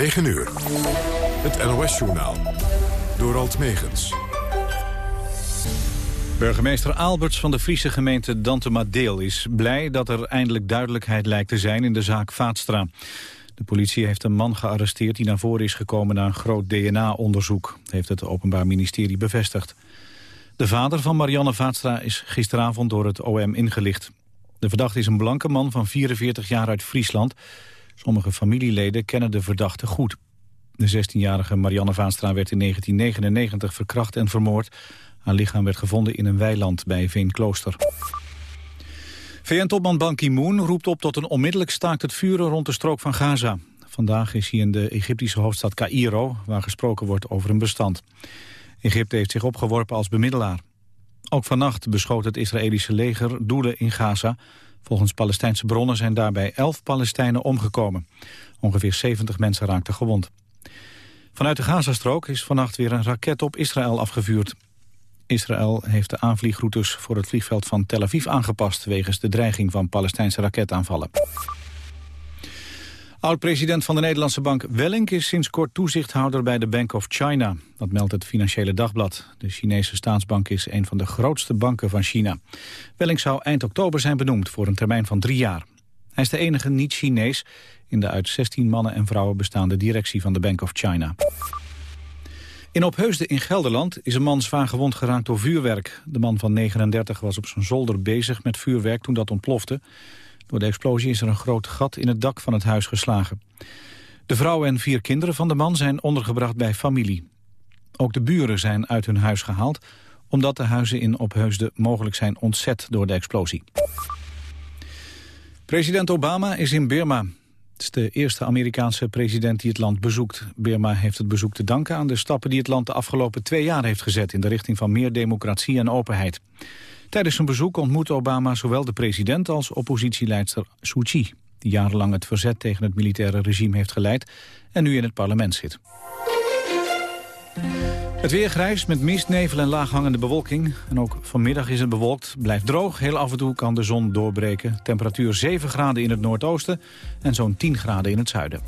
9 uur. Het NOS-journaal. Door Alt Megens. Burgemeester Alberts van de Friese gemeente Dantemadeel is blij dat er eindelijk duidelijkheid lijkt te zijn in de zaak Vaatstra. De politie heeft een man gearresteerd die naar voren is gekomen na een groot DNA-onderzoek, heeft het Openbaar Ministerie bevestigd. De vader van Marianne Vaatstra is gisteravond door het OM ingelicht. De verdachte is een blanke man van 44 jaar uit Friesland. Sommige familieleden kennen de verdachte goed. De 16-jarige Marianne Vaatstra werd in 1999 verkracht en vermoord. Haar lichaam werd gevonden in een weiland bij Veenklooster. VN-topman Ban Ki-moon roept op tot een onmiddellijk staakt het vuren rond de strook van Gaza. Vandaag is hij in de Egyptische hoofdstad Cairo, waar gesproken wordt over een bestand. Egypte heeft zich opgeworpen als bemiddelaar. Ook vannacht beschoot het Israëlische leger doelen in Gaza. Volgens Palestijnse bronnen zijn daarbij elf Palestijnen omgekomen. Ongeveer 70 mensen raakten gewond. Vanuit de Gazastrook is vannacht weer een raket op Israël afgevuurd. Israël heeft de aanvliegroutes voor het vliegveld van Tel Aviv aangepast... wegens de dreiging van Palestijnse raketaanvallen. Oud-president van de Nederlandse bank Wellink is sinds kort toezichthouder bij de Bank of China. Dat meldt het Financiële Dagblad. De Chinese staatsbank is een van de grootste banken van China. Wellink zou eind oktober zijn benoemd voor een termijn van drie jaar. Hij is de enige niet-Chinees in de uit 16 mannen en vrouwen bestaande directie van de Bank of China. In Opheusden in Gelderland is een man zwaar gewond geraakt door vuurwerk. De man van 39 was op zijn zolder bezig met vuurwerk toen dat ontplofte. Door de explosie is er een groot gat in het dak van het huis geslagen. De vrouw en vier kinderen van de man zijn ondergebracht bij familie. Ook de buren zijn uit hun huis gehaald... omdat de huizen in Opheusden mogelijk zijn ontzet door de explosie. President Obama is in Burma. Het is de eerste Amerikaanse president die het land bezoekt. Burma heeft het bezoek te danken aan de stappen die het land de afgelopen twee jaar heeft gezet... in de richting van meer democratie en openheid. Tijdens zijn bezoek ontmoette Obama zowel de president als oppositieleidster Suu Kyi... die jarenlang het verzet tegen het militaire regime heeft geleid en nu in het parlement zit. Het weer grijs met mist, nevel en laaghangende bewolking. En ook vanmiddag is het bewolkt. Blijft droog. Heel af en toe kan de zon doorbreken. Temperatuur 7 graden in het noordoosten en zo'n 10 graden in het zuiden.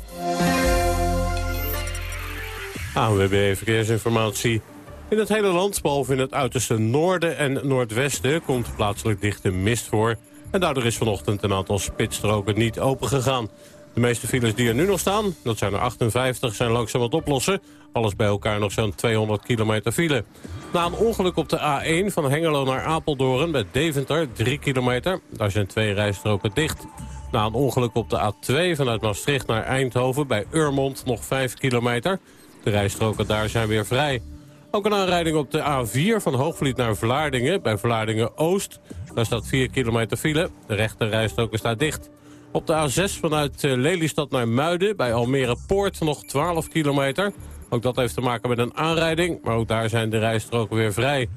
ANWB Verkeersinformatie. In het hele land, behalve in het uiterste noorden en noordwesten... komt plaatselijk dichte mist voor. En daardoor is vanochtend een aantal spitsstroken niet opengegaan. De meeste files die er nu nog staan, dat zijn er 58, zijn langzaam wat oplossen. Alles bij elkaar nog zo'n 200 kilometer file. Na een ongeluk op de A1 van Hengelo naar Apeldoorn bij Deventer, 3 kilometer. Daar zijn twee rijstroken dicht. Na een ongeluk op de A2 vanuit Maastricht naar Eindhoven bij Urmond nog 5 kilometer. De rijstroken daar zijn weer vrij. Ook een aanrijding op de A4 van Hoogvliet naar Vlaardingen. Bij Vlaardingen-Oost. Daar staat 4 kilometer file. De rechte rijstroken staat dicht. Op de A6 vanuit eh, Lelystad naar Muiden. Bij Almere Poort nog 12 kilometer. Ook dat heeft te maken met een aanrijding. Maar ook daar zijn de rijstroken weer vrij.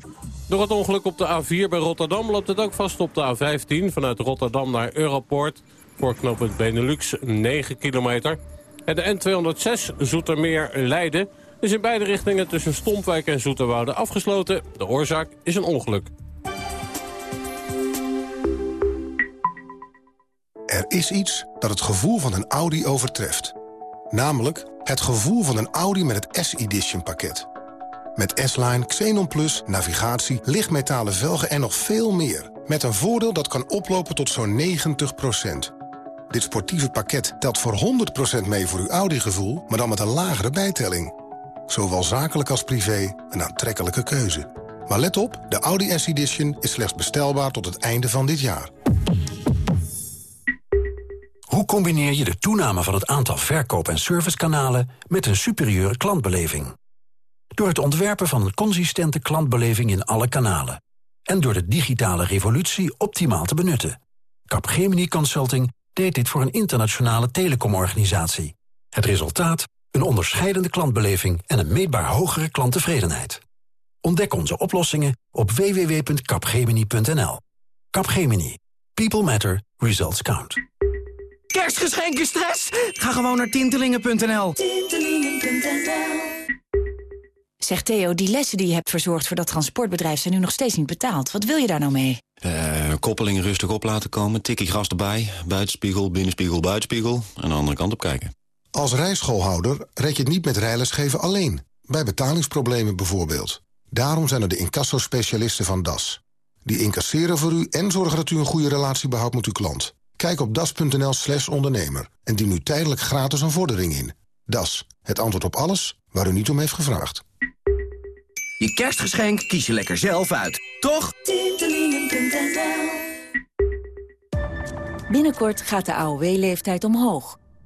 Door het ongeluk op de A4 bij Rotterdam loopt het ook vast op de A15. Vanuit Rotterdam naar Europoort. Voor knooppunt Benelux 9 kilometer. En de N206 Zoetermeer Leiden is in beide richtingen tussen Stompwijk en Zoeterwoude afgesloten. De oorzaak is een ongeluk. Er is iets dat het gevoel van een Audi overtreft. Namelijk het gevoel van een Audi met het S-Edition pakket. Met S-Line, Xenon Plus, navigatie, lichtmetalen velgen en nog veel meer. Met een voordeel dat kan oplopen tot zo'n 90%. Dit sportieve pakket telt voor 100% mee voor uw Audi-gevoel... maar dan met een lagere bijtelling. Zowel zakelijk als privé een aantrekkelijke keuze. Maar let op, de Audi S-Edition is slechts bestelbaar tot het einde van dit jaar. Hoe combineer je de toename van het aantal verkoop- en servicekanalen... met een superieure klantbeleving? Door het ontwerpen van een consistente klantbeleving in alle kanalen. En door de digitale revolutie optimaal te benutten. Capgemini Consulting deed dit voor een internationale telecomorganisatie. Het resultaat? Een onderscheidende klantbeleving en een meetbaar hogere klanttevredenheid. Ontdek onze oplossingen op www.capgemini.nl. Capgemini. People matter. Results count. Kerstgeschenken stress? Ga gewoon naar tintelingen.nl. Zeg Theo, die lessen die je hebt verzorgd voor dat transportbedrijf... zijn nu nog steeds niet betaald. Wat wil je daar nou mee? Uh, koppeling rustig op laten komen, tikkie gras erbij... buitenspiegel, binnenspiegel, buitenspiegel... en de andere kant op kijken. Als rijschoolhouder red je het niet met rijlesgeven alleen. Bij betalingsproblemen bijvoorbeeld. Daarom zijn er de incassospecialisten van DAS. Die incasseren voor u en zorgen dat u een goede relatie behoudt met uw klant. Kijk op das.nl slash ondernemer en dien nu tijdelijk gratis een vordering in. Das, het antwoord op alles waar u niet om heeft gevraagd. Je kerstgeschenk kies je lekker zelf uit, toch? Binnenkort gaat de AOW-leeftijd omhoog.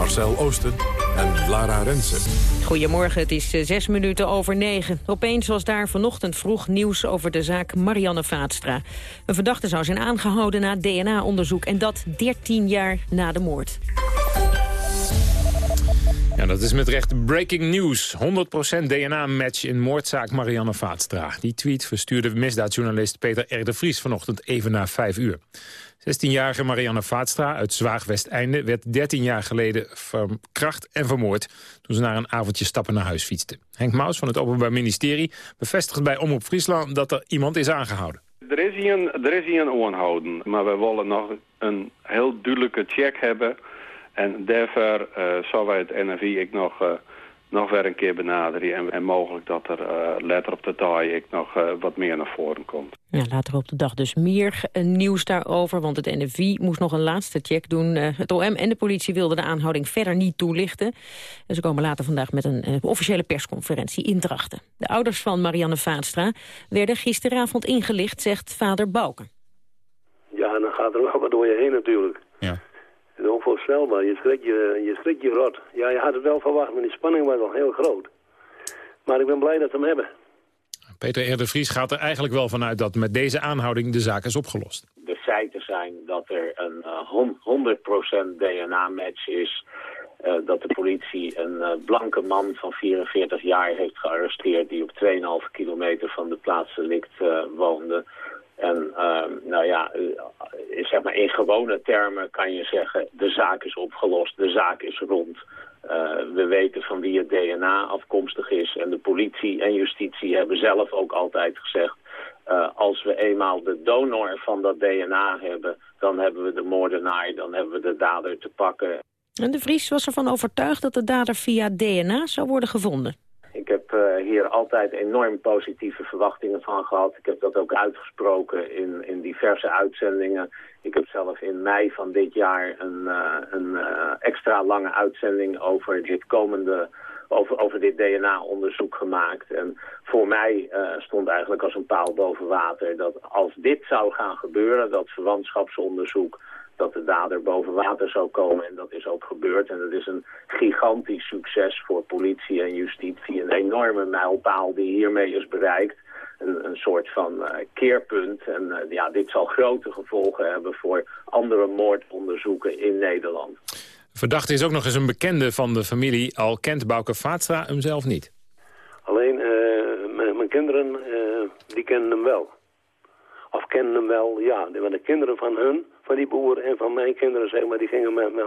Marcel Oosten en Lara Rensen. Goedemorgen, het is eh, zes minuten over negen. Opeens was daar vanochtend vroeg nieuws over de zaak Marianne Vaatstra. Een verdachte zou zijn aangehouden na DNA-onderzoek... en dat 13 jaar na de moord. Ja, dat is met recht breaking news. 100% DNA-match in moordzaak Marianne Vaatstra. Die tweet verstuurde misdaadjournalist Peter R. de Vries vanochtend even na 5 uur. 16-jarige Marianne Vaatstra uit Zwaag-Westeinde werd 13 jaar geleden verkracht en vermoord toen ze naar een avondje stappen naar huis fietste. Henk Maus van het Openbaar Ministerie bevestigt bij Omroep Friesland dat er iemand is aangehouden. Er is hier een, er is een aanhouden, maar we willen nog een heel duidelijke check hebben. En daarvoor uh, zal wij het NFI ik nog... Uh, nog weer een keer benaderen. En, en mogelijk dat er uh, later op de dag ik nog uh, wat meer naar voren komt. Ja, later op de dag dus meer uh, nieuws daarover. Want het NFI moest nog een laatste check doen. het OM en de politie wilden de aanhouding verder niet toelichten. En ze komen later vandaag met een officiële persconferentie in Drachten. De ouders van Marianne Vaatstra werden gisteravond ingelicht, zegt vader Bouken. Ja, dan gaat er wel wat door je heen natuurlijk. Onvoorstelbaar. Je schrik je, je schrik je rot. Ja, je had het wel verwacht, maar die spanning was al heel groot. Maar ik ben blij dat we hem hebben. Peter R. Vries gaat er eigenlijk wel vanuit dat met deze aanhouding de zaak is opgelost. De feiten zijn dat er een uh, 100% DNA-match is. Uh, dat de politie een uh, blanke man van 44 jaar heeft gearresteerd... die op 2,5 kilometer van de plaats delict woonde. En uh, nou ja, uh, zeg maar in gewone termen kan je zeggen, de zaak is opgelost, de zaak is rond. Uh, we weten van wie het DNA afkomstig is en de politie en justitie hebben zelf ook altijd gezegd, uh, als we eenmaal de donor van dat DNA hebben, dan hebben we de moordenaar, dan hebben we de dader te pakken. En de Vries was ervan overtuigd dat de dader via DNA zou worden gevonden. Ik heb uh, hier altijd enorm positieve verwachtingen van gehad. Ik heb dat ook uitgesproken in, in diverse uitzendingen. Ik heb zelf in mei van dit jaar een, uh, een uh, extra lange uitzending over dit komende over, over dit DNA-onderzoek gemaakt. En voor mij stond eigenlijk als een paal boven water dat als dit zou gaan gebeuren, dat verwantschapsonderzoek dat de dader boven water zou komen. En dat is ook gebeurd. En dat is een gigantisch succes voor politie en justitie. Een enorme mijlpaal die hiermee is bereikt. Een, een soort van uh, keerpunt. En uh, ja, dit zal grote gevolgen hebben voor andere moordonderzoeken in Nederland. Verdachte is ook nog eens een bekende van de familie. Al kent Bouke Vaatstra hem zelf niet. Alleen, uh, mijn kinderen, die kennen hem wel. Of kennen hem wel, ja. Want de kinderen van hun van die boer en van mijn kinderen, zeg maar, die gingen met, met,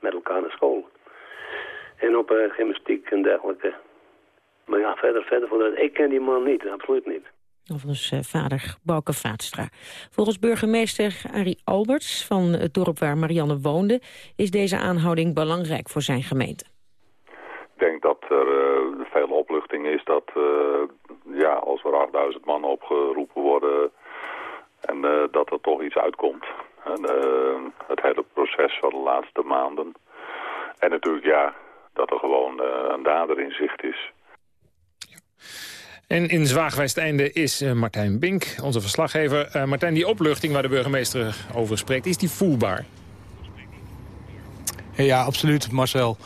met elkaar naar school. En op uh, gymnastiek en dergelijke. Maar ja, verder, verder voor dat. Ik ken die man niet, absoluut niet. Of dus uh, vader Bouke Vaatstra. Volgens burgemeester Arie Alberts van het dorp waar Marianne woonde... is deze aanhouding belangrijk voor zijn gemeente. Ik denk dat er uh, veel opluchting is dat uh, ja, als er 8000 man opgeroepen worden... en dat er toch iets uitkomt. En, uh, het hele proces van de laatste maanden. En natuurlijk ja, dat er gewoon uh, een dader in zicht is. En in Zwaagwesteinde is uh, Martijn Bink, onze verslaggever. Martijn, die opluchting waar de burgemeester over spreekt, is die voelbaar? Ja, absoluut, Marcel.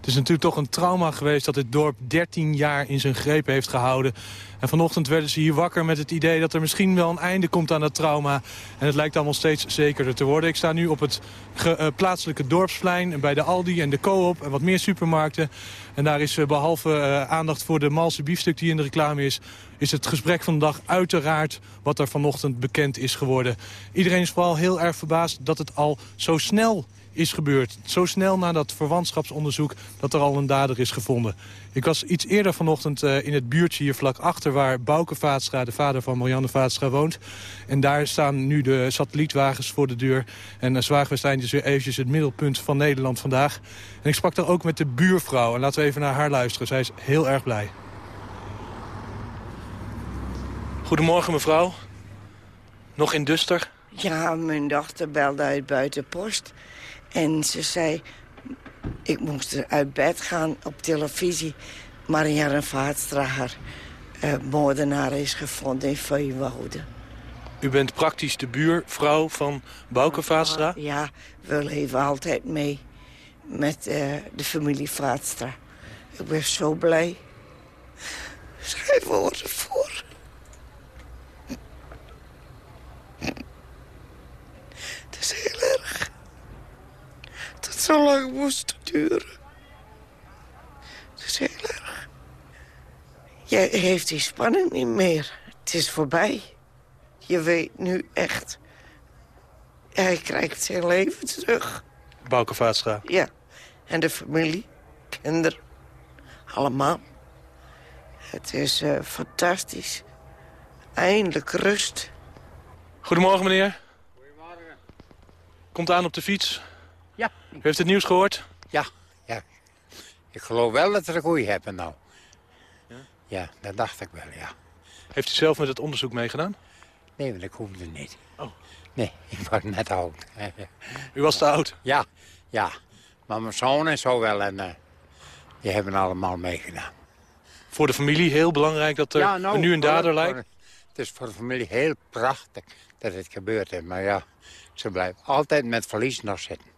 Het is natuurlijk toch een trauma geweest dat het dorp 13 jaar in zijn greep heeft gehouden. En vanochtend werden ze hier wakker met het idee dat er misschien wel een einde komt aan dat trauma. En het lijkt allemaal steeds zekerder te worden. Ik sta nu op het uh, plaatselijke dorpsplein bij de Aldi en de Coop en wat meer supermarkten. En daar is uh, behalve uh, aandacht voor de Malse biefstuk die in de reclame is... is het gesprek van de dag uiteraard wat er vanochtend bekend is geworden. Iedereen is vooral heel erg verbaasd dat het al zo snel is gebeurd. Zo snel na dat verwantschapsonderzoek dat er al een dader is gevonden. Ik was iets eerder vanochtend uh, in het buurtje hier vlak achter... waar Bouke Vaatstra, de vader van Marianne Vaatstra, woont. En daar staan nu de satellietwagens voor de deur. En uh, Zwaagwestein is weer eventjes het middelpunt van Nederland vandaag. En ik sprak daar ook met de buurvrouw. En laten we even naar haar luisteren. Zij is heel erg blij. Goedemorgen, mevrouw. Nog in Duster? Ja, mijn dochter belde uit buitenpost. En ze zei, ik moest uit bed gaan op televisie. Marianne Vaatstra, haar uh, moordenaar, is gevonden in Veenwouden. U bent praktisch de buurvrouw van Bouke Vaatstra? Ja, we leven altijd mee met uh, de familie Vaatstra. Ik ben zo blij. Schrijf woorden voor. Het is heel erg het zo lang moest duren. Het is heel erg. Jij heeft die spanning niet meer. Het is voorbij. Je weet nu echt... Hij krijgt zijn leven terug. Bouke Vaatstra? Ja. En de familie, kinderen, allemaal. Het is uh, fantastisch. Eindelijk rust. Goedemorgen, meneer. Goedemorgen. Komt aan op de fiets. U heeft het nieuws gehoord? Ja, ja. Ik geloof wel dat er een goeie hebben nou. Ja? ja, dat dacht ik wel, ja. Heeft u zelf met het onderzoek meegedaan? Nee, want ik hoefde niet. Oh. Nee, ik was net oud. U was te oud? Ja, ja. Maar mijn zoon en zo wel. En uh, die hebben allemaal meegedaan. Voor de familie heel belangrijk dat er ja, nou, nu een dader lijkt? Het is voor de familie heel prachtig dat het gebeurd is. Maar ja, ze blijven altijd met verlies nog zitten.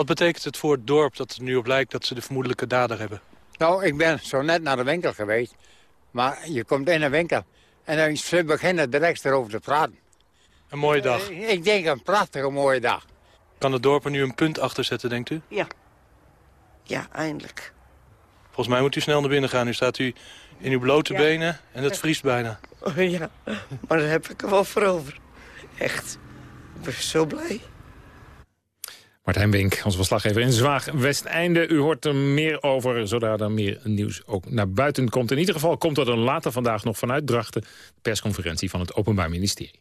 Wat betekent het voor het dorp dat het nu op lijkt dat ze de vermoedelijke dader hebben? Nou, ik ben zo net naar de winkel geweest. Maar je komt in een winkel en dan ze beginnen direct erover te praten. Een mooie dag? Ik denk een prachtige mooie dag. Kan het dorp er nu een punt achter zetten, denkt u? Ja. Ja, eindelijk. Volgens mij moet u snel naar binnen gaan. Nu staat u in uw blote Ja. benen en het vriest bijna. Oh, ja, maar daar heb ik er wel voor over. Echt. Ik ben zo blij. Martijn Wink, onze verslaggever in Zwaag Westeinde. U hoort er meer over, zodra er meer nieuws ook naar buiten komt. In ieder geval komt er dan later vandaag nog vanuit Drachten... de persconferentie van het Openbaar Ministerie.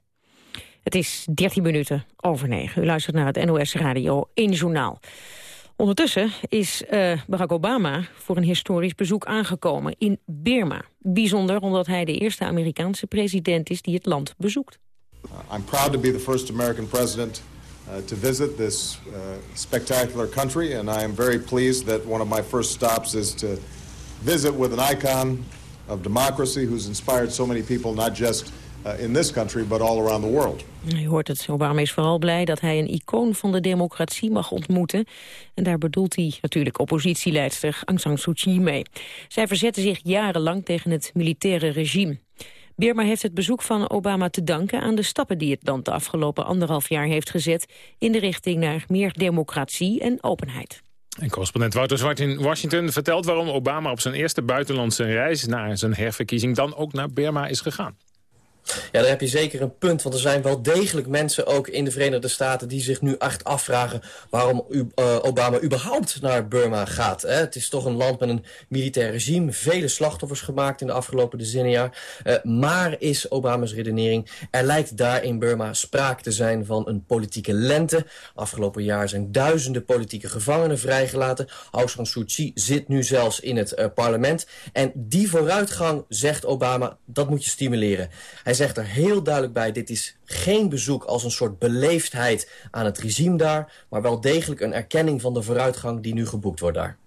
Het is 13 minuten over 9. U luistert naar het NOS Radio 1 Journaal. Ondertussen is uh, Barack Obama voor een historisch bezoek aangekomen in Birma. Bijzonder omdat hij de eerste Amerikaanse president is die het land bezoekt. Uh, I'm proud to be the first American president to visit this uh, spectacular country, and I am very pleased that one of my first stops is to visit with an icon of democracy who's inspired so many people, not just uh, in this country, but all around the world. Hoort het, Obama is vooral blij dat hij een icoon van de democratie mag ontmoeten. En daar bedoelt hij natuurlijk oppositieleidster Aung San Suu Kyi mee. Zij verzette zich jarenlang tegen het militaire regime. Birma heeft het bezoek van Obama te danken aan de stappen die het land de afgelopen anderhalf jaar heeft gezet in de richting naar meer democratie en openheid. En correspondent Wouter Zwart in Washington vertelt waarom Obama op zijn eerste buitenlandse reis na zijn herverkiezing dan ook naar Birma is gegaan. Ja, daar heb je zeker een punt. Want er zijn wel degelijk mensen ook in de Verenigde Staten... die zich nu echt afvragen waarom uh, Obama überhaupt naar Burma gaat. Het is toch een land met een militair regime. Vele slachtoffers gemaakt in de afgelopen decennia. Uh, maar is Obama's redenering... er lijkt daar in Burma sprake te zijn van een politieke lente. Afgelopen jaar zijn duizenden politieke gevangenen vrijgelaten. Aung San Suu Kyi zit nu zelfs in het uh, parlement. En die vooruitgang, zegt Obama, dat moet je stimuleren. Hij zegt er heel duidelijk bij, dit is geen bezoek als een soort beleefdheid aan het regime daar, maar wel degelijk een erkenning van de vooruitgang die nu geboekt wordt daar.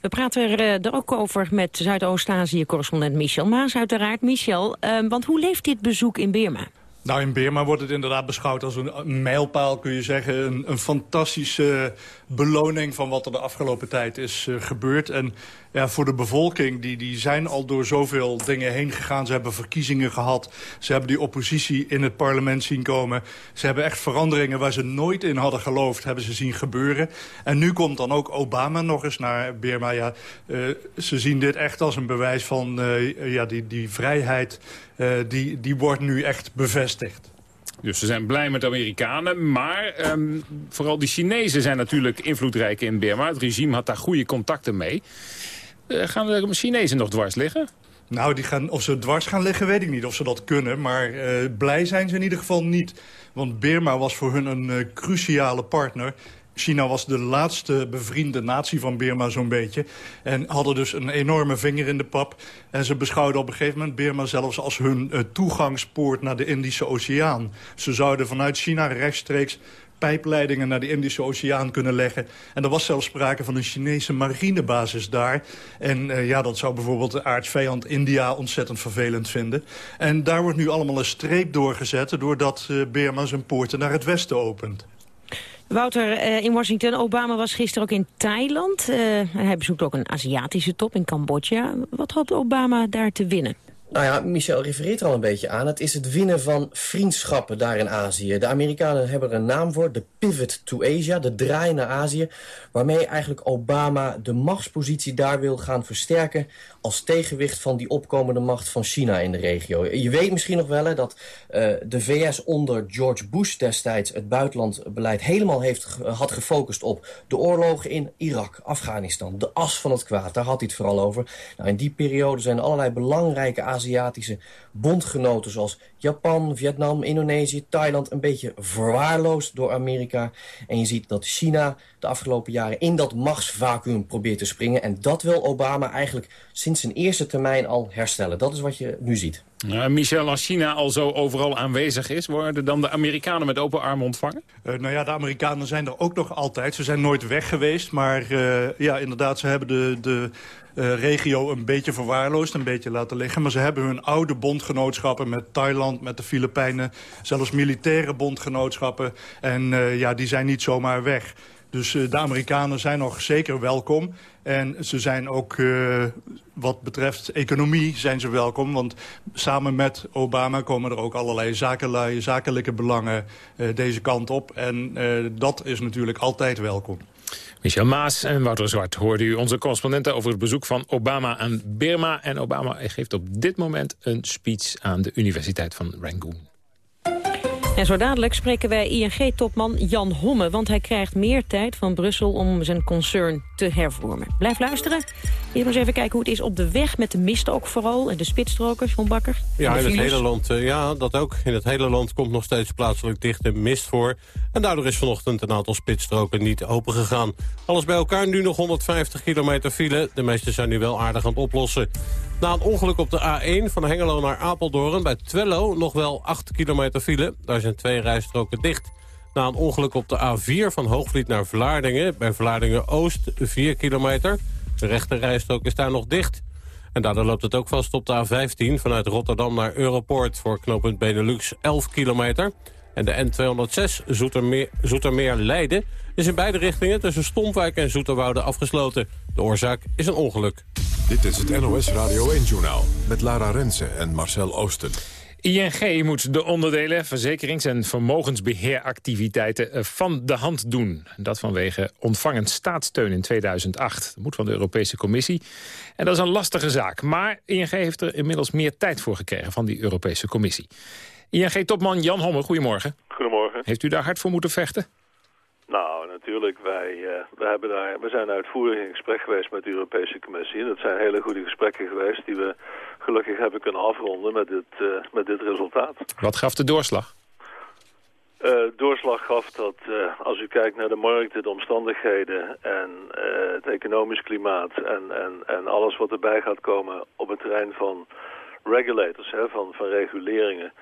We praten er, uh, er ook over met Zuidoost-Azië-correspondent Michel Maas uiteraard. Michel, uh, want hoe leeft dit bezoek in Birma? Nou, in Burma wordt het inderdaad beschouwd als een, mijlpaal, kun je zeggen. Een, een, fantastische beloning van wat er de afgelopen tijd is uh, gebeurd. En ja, voor de bevolking, die, die zijn al door zoveel dingen heen gegaan. Ze hebben verkiezingen gehad. Ze hebben die oppositie in het parlement zien komen. Ze hebben echt veranderingen waar ze nooit in hadden geloofd, hebben ze zien gebeuren. En nu komt dan ook Obama nog eens naar Burma. Ja, uh, ze zien dit echt als een bewijs van uh, ja, die, die vrijheid. Die, die wordt nu echt bevestigd. Dus ze zijn blij met de Amerikanen. Maar um, vooral die Chinezen zijn natuurlijk invloedrijk in Burma. Het regime had daar goede contacten mee. Uh, gaan de Chinezen nog dwars liggen? Nou, die gaan, of ze dwars gaan liggen, weet ik niet of ze dat kunnen. Maar uh, blij zijn ze in ieder geval niet. Want Burma was voor hun een uh, cruciale partner. China was de laatste bevriende natie van Burma zo'n beetje. En hadden dus een enorme vinger in de pap. En ze beschouwden op een gegeven moment Burma zelfs als hun uh, toegangspoort naar de Indische Oceaan. Ze zouden vanuit China rechtstreeks pijpleidingen naar de Indische Oceaan kunnen leggen. En er was zelfs sprake van een Chinese marinebasis daar. En uh, ja, dat zou bijvoorbeeld de aardsvijand India ontzettend vervelend vinden. En daar wordt nu allemaal een streep doorgezet... doordat uh, Burma zijn poorten naar het westen opent. Wouter, uh, in Washington, Obama was gisteren ook in Thailand. Uh, hij bezoekt ook een Aziatische top in Cambodja. Wat hoopt Obama daar te winnen? Nou ja, Michel refereert er al een beetje aan. Het is het winnen van vriendschappen daar in Azië. De Amerikanen hebben er een naam voor, de pivot to Asia, de draai naar Azië. Waarmee eigenlijk Obama de machtspositie daar wil gaan versterken... als tegenwicht van die opkomende macht van China in de regio. Je weet misschien nog wel hè, dat uh, de VS onder George Bush destijds... het buitenlandbeleid helemaal heeft, had gefocust op de oorlogen in Irak, Afghanistan. De as van het kwaad, daar had hij het vooral over. Nou, in die periode zijn allerlei belangrijke Aziatische bondgenoten... zoals Japan, Vietnam, Indonesië, Thailand... een beetje verwaarloosd door Amerika. En je ziet dat China de afgelopen jaren in dat machtsvacuum probeert te springen. En dat wil Obama eigenlijk sinds zijn eerste termijn al herstellen. Dat is wat je nu ziet. Uh, Michel, als China al zo overal aanwezig is... worden dan de Amerikanen met open armen ontvangen? Uh, nou ja, de Amerikanen zijn er ook nog altijd. Ze zijn nooit weg geweest. Maar uh, ja, inderdaad, ze hebben de... de regio een beetje verwaarloosd, een beetje laten liggen. Maar ze hebben hun oude bondgenootschappen met Thailand, met de Filipijnen... zelfs militaire bondgenootschappen. En ja, die zijn niet zomaar weg. Dus uh, de Amerikanen zijn nog zeker welkom. En ze zijn ook, uh, wat betreft economie, zijn ze welkom. Want samen met Obama komen er ook allerlei zakelijke, zakelijke belangen uh, deze kant op. En dat is natuurlijk altijd welkom. Michel Maas en Wouter Zwart hoorde u onze correspondenten over het bezoek van Obama aan Burma. En Obama geeft op dit moment een speech aan de Universiteit van Rangoon. En zo dadelijk spreken wij ING-topman Jan Homme... want hij krijgt meer tijd van Brussel om zijn concern te hervormen. Blijf luisteren. Eerst eens even kijken hoe het is op de weg met de mist ook vooral... en de spitstrokers, Van Bakker. Ja, in het hele land, uh, ja, dat ook. In het hele land komt nog steeds plaatselijk dichte mist voor. En daardoor is vanochtend een aantal spitsstroken niet open gegaan. Alles bij elkaar nu nog 150 kilometer file. De meeste zijn nu wel aardig aan het oplossen. Na een ongeluk op de A1 van Hengelo naar Apeldoorn... bij Twello nog wel 8 kilometer file. Daar zijn twee rijstroken dicht. Na een ongeluk op de A4 van Hoogvliet naar Vlaardingen... bij Vlaardingen-Oost 4 kilometer. De rechte rijstrook is daar nog dicht. En daardoor loopt het ook vast op de A15 vanuit Rotterdam naar Europoort... voor knooppunt Benelux 11 kilometer. En de N206 Zoetermeer, Zoetermeer Leiden is in beide richtingen tussen Stompwijk en Zoeterwoude afgesloten. De oorzaak is een ongeluk. Dit is het NOS Radio 1-journaal met Lara Rensen en Marcel Oosten. ING moet de onderdelen, verzekerings- en vermogensbeheeractiviteiten van de hand doen. Dat vanwege ontvangen staatssteun in 2008. Dat moet van de Europese Commissie. En dat is een lastige zaak. Maar ING heeft er inmiddels meer tijd voor gekregen van die Europese Commissie. ING-topman Jan Homme, goedemorgen. Goedemorgen. Heeft u daar hard voor moeten vechten? Nou, natuurlijk. Wij, uh, we, hebben daar, we zijn uitvoerig in gesprek geweest met de Europese Commissie. Dat zijn hele goede gesprekken geweest die we gelukkig hebben kunnen afronden met dit, uh, met dit resultaat. Wat gaf de doorslag? Uh, doorslag gaf dat als u kijkt naar de markten, de omstandigheden en het economisch klimaat en, en, en alles wat erbij gaat komen op het terrein van regulators, hè, van, van reguleringen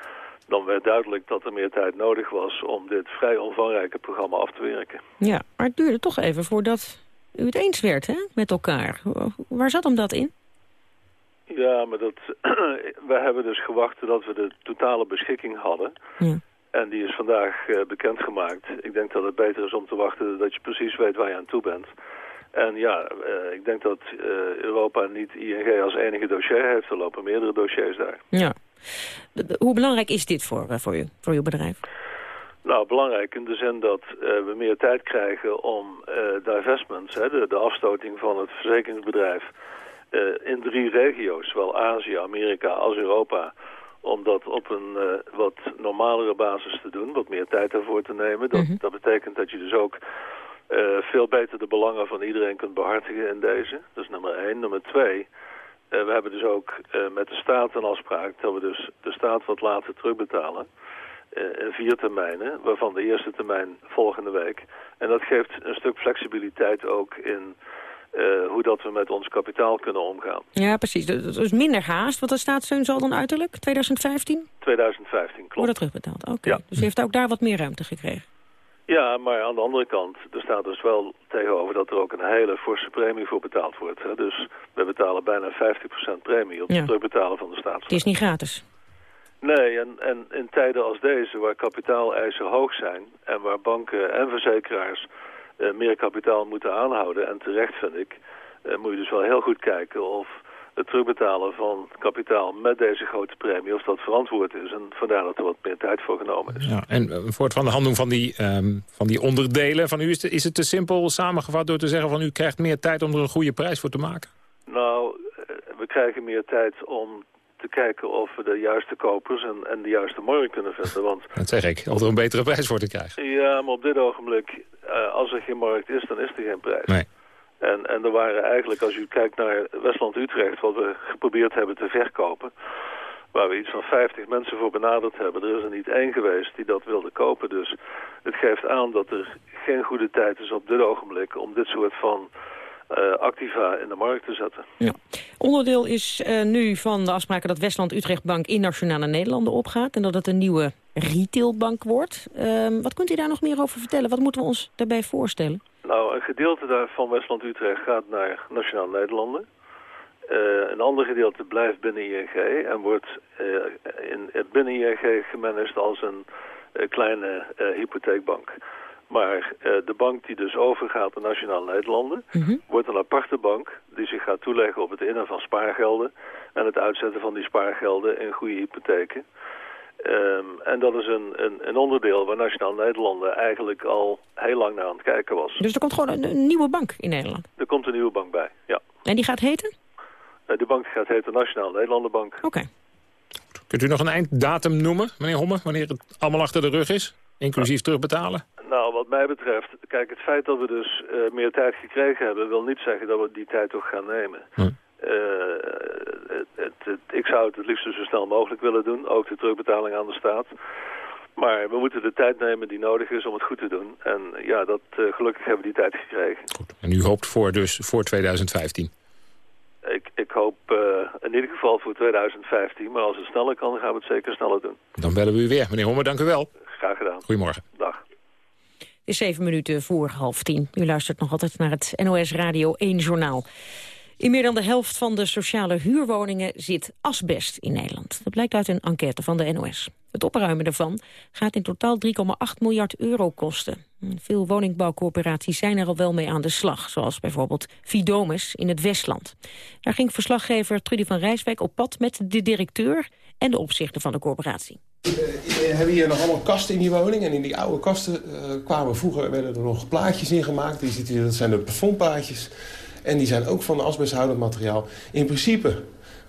dan werd duidelijk dat er meer tijd nodig was om dit vrij omvangrijke programma af te werken. Ja, maar het duurde toch even voordat u het eens werd hè, met elkaar. Waar zat hem dat in? Ja, maar dat, we hebben dus gewacht dat we de totale beschikking hadden. Ja. En die is vandaag uh, bekendgemaakt. Ik denk dat het beter is om te wachten dat je precies weet waar je aan toe bent. En ja, uh, ik denk dat uh, Europa niet ING als enige dossier heeft. Er lopen meerdere dossiers daar. Ja. Hoe belangrijk is dit voor, voor, u, voor uw bedrijf? Nou, belangrijk in de zin dat we meer tijd krijgen om divestments, hè, de, de afstoting van het verzekeringsbedrijf, in drie regio's, zowel Azië, Amerika als Europa om dat op een uh, wat normalere basis te doen, wat meer tijd daarvoor te nemen. Dat, dat betekent dat je dus ook uh, veel beter de belangen van iedereen kunt behartigen in deze. Dat is nummer één. Nummer twee, uh, we hebben dus ook met de staat een afspraak dat we dus de staat wat laten terugbetalen. in vier termijnen, waarvan de eerste termijn volgende week. En dat geeft een stuk flexibiliteit ook in uh, hoe dat we met ons kapitaal kunnen omgaan. Ja, precies. Dus minder haast, want de staatssteun zal dan uiterlijk 2015? 2015, klopt. Wordt terugbetaald, oké. Okay. Ja. Dus u heeft ook daar wat meer ruimte gekregen? Ja, maar aan de andere kant, er staat dus wel tegenover dat er ook een hele forse premie voor betaald wordt. Hè? Dus we betalen bijna 50% premie op ja. het terugbetalen van de staatssteun. Het is niet gratis. Nee, en, en in tijden als deze, waar kapitaaleisen hoog zijn... en waar banken en verzekeraars uh, meer kapitaal moeten aanhouden. En terecht vind ik, uh, moet je dus wel heel goed kijken of het terugbetalen van kapitaal met deze grote premie, of dat verantwoord is. En vandaar dat er wat meer tijd voor genomen is. Ja, en eh, voor het van de hand doen van die, um, van die onderdelen van u, is, is het te simpel samengevat door te zeggen van u krijgt meer tijd om er een goede prijs voor te maken? Nou, we krijgen meer tijd om te kijken of we de juiste kopers en, en de juiste markt kunnen vinden. Want, dat zeg ik, om er een betere prijs voor te krijgen. Ja, maar op dit ogenblik, uh, als er geen markt is, dan is er geen prijs. Nee. En, en er waren eigenlijk, als u kijkt naar Westland-Utrecht, wat we geprobeerd hebben te verkopen, waar we iets van 50 mensen voor benaderd hebben. Er is er niet één geweest die dat wilde kopen. Dus het geeft aan dat er geen goede tijd is op dit ogenblik om dit soort van uh, activa in de markt te zetten. Ja. Onderdeel is uh, nu van de afspraken dat Westland-Utrechtbank in Nationale Nederlanden opgaat... en dat het een nieuwe retailbank wordt. Uh, wat kunt u daar nog meer over vertellen? Wat moeten we ons daarbij voorstellen? Nou, een gedeelte daarvan Westland-Utrecht gaat naar Nationale Nederlanden. Uh, een ander gedeelte blijft binnen ING en wordt in, binnen ING gemanaged als een kleine hypotheekbank. Maar de bank die dus overgaat naar Nationale Nederlanden... Mm -hmm. wordt een aparte bank die zich gaat toeleggen op het innen van spaargelden... en het uitzetten van die spaargelden in goede hypotheken. Um, en dat is een, een, een, onderdeel waar Nationale Nederlanden eigenlijk al heel lang naar aan het kijken was. Dus er komt gewoon een, een nieuwe bank in Nederland? Er komt een nieuwe bank bij, ja. En die gaat heten? Uh, de bank gaat heten Nationale Nederlandenbank. Oké. Okay. Kunt u nog een einddatum noemen, meneer Homme, wanneer het allemaal achter de rug is? Inclusief terugbetalen? Nou, wat mij betreft, kijk, het feit dat we dus uh, meer tijd gekregen hebben... wil niet zeggen dat we die tijd toch gaan nemen. Hm. Uh, het, het, ik zou het het liefst zo snel mogelijk willen doen, ook de terugbetaling aan de staat. Maar we moeten de tijd nemen die nodig is om het goed te doen. En ja, dat, uh, gelukkig hebben we die tijd gekregen. Goed. En u hoopt voor dus voor 2015? Ik, ik hoop in ieder geval voor 2015. Maar als het sneller kan, dan gaan we het zeker sneller doen. Dan bellen we u weer. Meneer Homme, dank u wel. Graag gedaan. Goedemorgen. Dag. Het is zeven minuten voor half tien. U luistert nog altijd naar het NOS Radio 1 Journaal. In meer dan de helft van de sociale huurwoningen zit asbest in Nederland. Dat blijkt uit een enquête van de NOS. Het opruimen daarvan gaat in totaal 3,8 miljard euro kosten. Veel woningbouwcorporaties zijn er al wel mee aan de slag. Zoals bijvoorbeeld Fidomus in het Westland. Daar ging verslaggever Trudy van Rijswijk op pad met de directeur en de opzichter van de corporatie. We hebben hier nog allemaal kasten in die woning. En in die oude kasten uh, kwamen vroeger werden er nog plaatjes in gemaakt. Die ziet u, dat zijn de plafondplaatjes. En die zijn ook van asbesthoudend materiaal. In principe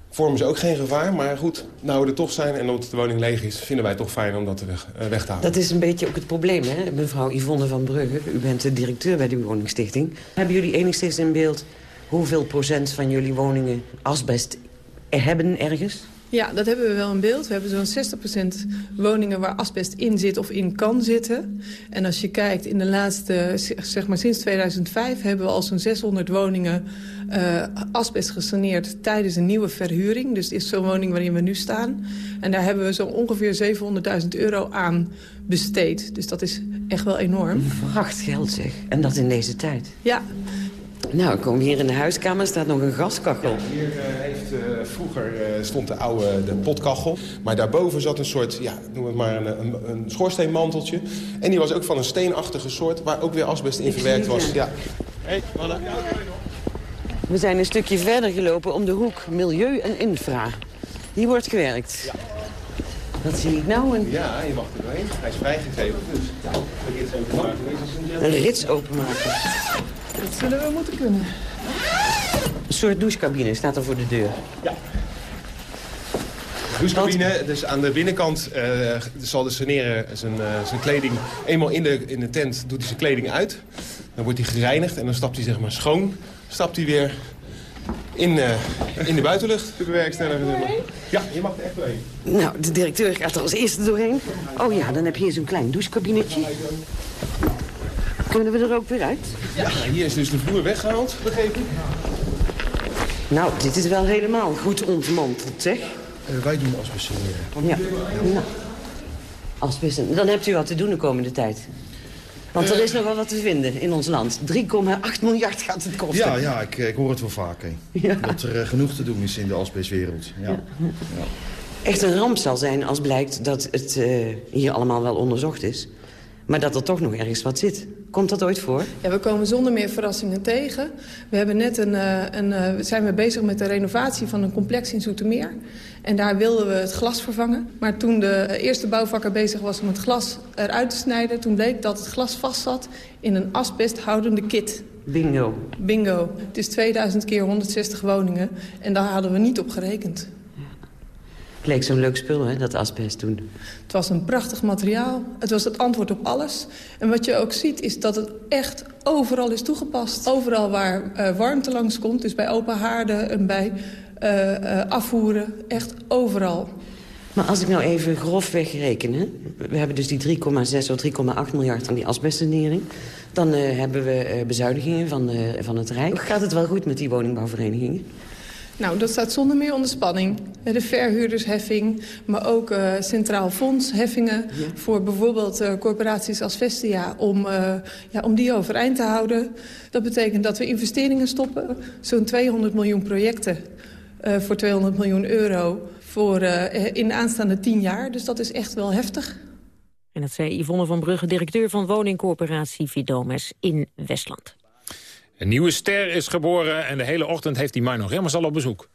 vormen ze ook geen gevaar. Maar goed, nou we er toch zijn en omdat de woning leeg is... vinden wij het toch fijn om dat weg, uh, weg te halen. Dat is een beetje ook het probleem, hè? Mevrouw Yvonne van Brugge, u bent de directeur bij de woningstichting. Hebben jullie enigszins in beeld hoeveel procent van jullie woningen asbest hebben ergens? Ja, dat hebben we wel in beeld. We hebben zo'n 60% woningen waar asbest in zit of in kan zitten. En als je kijkt in de laatste, zeg maar sinds 2005... hebben we al zo'n 600 woningen uh, asbest gesaneerd tijdens een nieuwe verhuring. Dus het is zo'n woning waarin we nu staan. En daar hebben we zo ongeveer 700.000 euro aan besteed. Dus dat is echt wel enorm. Vracht geld zeg. En dat in deze tijd. Ja, Nou, ik kom hier in de huiskamer, staat nog een gaskachel. Hier uh, heeft, uh, vroeger uh, stond de oude de potkachel. Maar daarboven zat een soort, ja, noem het maar een, een, een, schoorsteenmanteltje. En die was ook van een steenachtige soort, waar ook weer asbest in verwerkt was. Ja. Hey, voilà. We zijn een stukje verder gelopen om de hoek Milieu en Infra. Hier wordt gewerkt. Ja. Wat zie ik nou? Een... Ja, je mag er doorheen. Hij is vrijgegeven, dus een rits openmaken. Een rits openmaken. Dat zullen we moeten kunnen. Een soort douchecabine staat er voor de deur. Ja. De douchecabine, dus aan de binnenkant uh, zal de saneren zijn, uh, zijn kleding... eenmaal in de, in de tent doet hij zijn kleding uit. Dan wordt hij gereinigd en dan stapt hij zeg maar schoon. Stapt hij weer in, uh, in de buitenlucht te bewerkstelligen. Ja, je mag er echt doorheen. Nou, de directeur gaat er als eerste doorheen. Oh ja, dan heb je hier zo'n klein douchekabinetje. Kunnen we er ook weer uit? Ja, hier is dus de vloer weggehaald, begrepen. Nou, dit is wel helemaal goed ontmanteld, zeg. Uh, wij doen asbestsaneren. Ja, nou. Asbesten. Dan hebt u wat te doen de komende tijd. Want er is nog wel wat te vinden in ons land. 3,8 miljard gaat het kosten. Ja, ja ik, ik hoor het wel vaak. Ja. Dat er uh, genoeg te doen is in de asbestwereld. Ja. ja. Ja. Echt een ramp zal zijn als blijkt dat het uh, hier allemaal wel onderzocht is. Maar dat er toch nog ergens wat zit. Komt dat ooit voor? Ja, we komen zonder meer verrassingen tegen. We, hebben net een, een, een, zijn we bezig met de renovatie van een complex in Zoetermeer. En daar wilden we het glas vervangen. Maar toen de eerste bouwvakker bezig was om het glas eruit te snijden... toen bleek dat het glas vastzat in een asbesthoudende kit. Bingo. Bingo. Het is 2000 keer 160 woningen. En daar hadden we niet op gerekend. Het leek zo'n leuk spul, hè, dat asbest toen. Het was een prachtig materiaal. Het was het antwoord op alles. En wat je ook ziet is dat het echt overal is toegepast. Overal waar uh, warmte langskomt, dus bij open haarden en bij uh, uh, afvoeren. Echt overal. Maar als ik nou even grofweg reken... Hè? we hebben dus die 3,6 of 3,8 miljard aan die asbestsanering... dan uh, hebben we bezuinigingen van, van het Rijk. Gaat het wel goed met die woningbouwverenigingen? Nou, dat staat zonder meer onder spanning. De verhuurdersheffing, maar ook uh, centraal fondsheffingen... Ja. voor bijvoorbeeld uh, corporaties als Vestia, om, uh, ja, om die overeind te houden. Dat betekent dat we investeringen stoppen. Zo'n 200 miljoen projecten voor 200 miljoen euro voor, in de aanstaande 10 jaar. Dus dat is echt wel heftig. En dat zei Yvonne van Brugge, directeur van woningcorporatie Vidomes in Westland. Een nieuwe ster is geboren en de hele ochtend heeft hij Marno Remmers al op bezoek.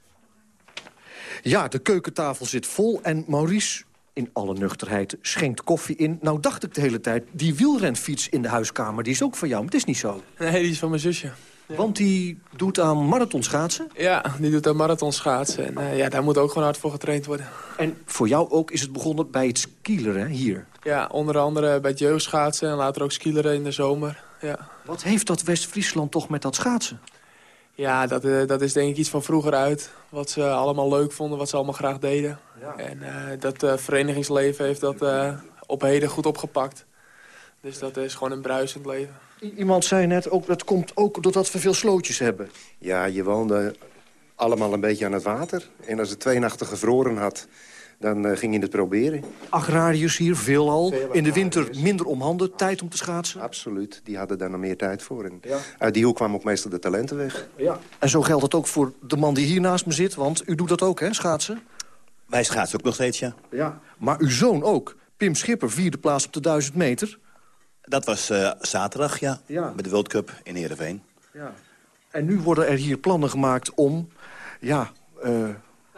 Ja, de keukentafel zit vol en Maurice, in alle nuchterheid, schenkt koffie in. Nou dacht ik de hele tijd, die wielrenfiets in de huiskamer, die is ook van jou. Maar het is niet zo. Nee, die is van mijn zusje. Ja. Want die doet aan marathonschaatsen? Ja, die doet aan marathonschaatsen. En uh, ja, daar moet ook gewoon hard voor getraind worden. En voor jou ook is het begonnen bij het skileren hier? Ja, onder andere bij het jeugdschaatsen en later ook skileren in de zomer. Ja. Wat heeft dat West-Friesland toch met dat schaatsen? Ja, dat, uh, dat is denk ik iets van vroeger uit. Wat ze allemaal leuk vonden, wat ze allemaal graag deden. Ja. En uh, dat uh, verenigingsleven heeft dat op heden goed opgepakt. Dus dat is gewoon een bruisend leven. I iemand zei net, ook, dat komt ook doordat we veel slootjes hebben. Ja, je woonde allemaal een beetje aan het water. En als het twee nachten gevroren had, dan uh, ging je het proberen. Agrariërs hier, veelal. Veel In de winter minder om handen, tijd om te schaatsen? Absoluut, die hadden daar nog meer tijd voor. En ja. Uit die hoek kwamen ook meestal de talenten weg. Ja. En zo geldt het ook voor de man die hier naast me zit, want u doet dat ook, hè, schaatsen? Wij schaatsen ook nog steeds, ja. ja. Maar uw zoon ook, Pim Schipper, vierde plaats op de 1000 meter. Dat was uh, zaterdag, ja, ja, bij de World Cup in Heerenveen. Ja. En nu worden er hier plannen gemaakt om, ja, uh,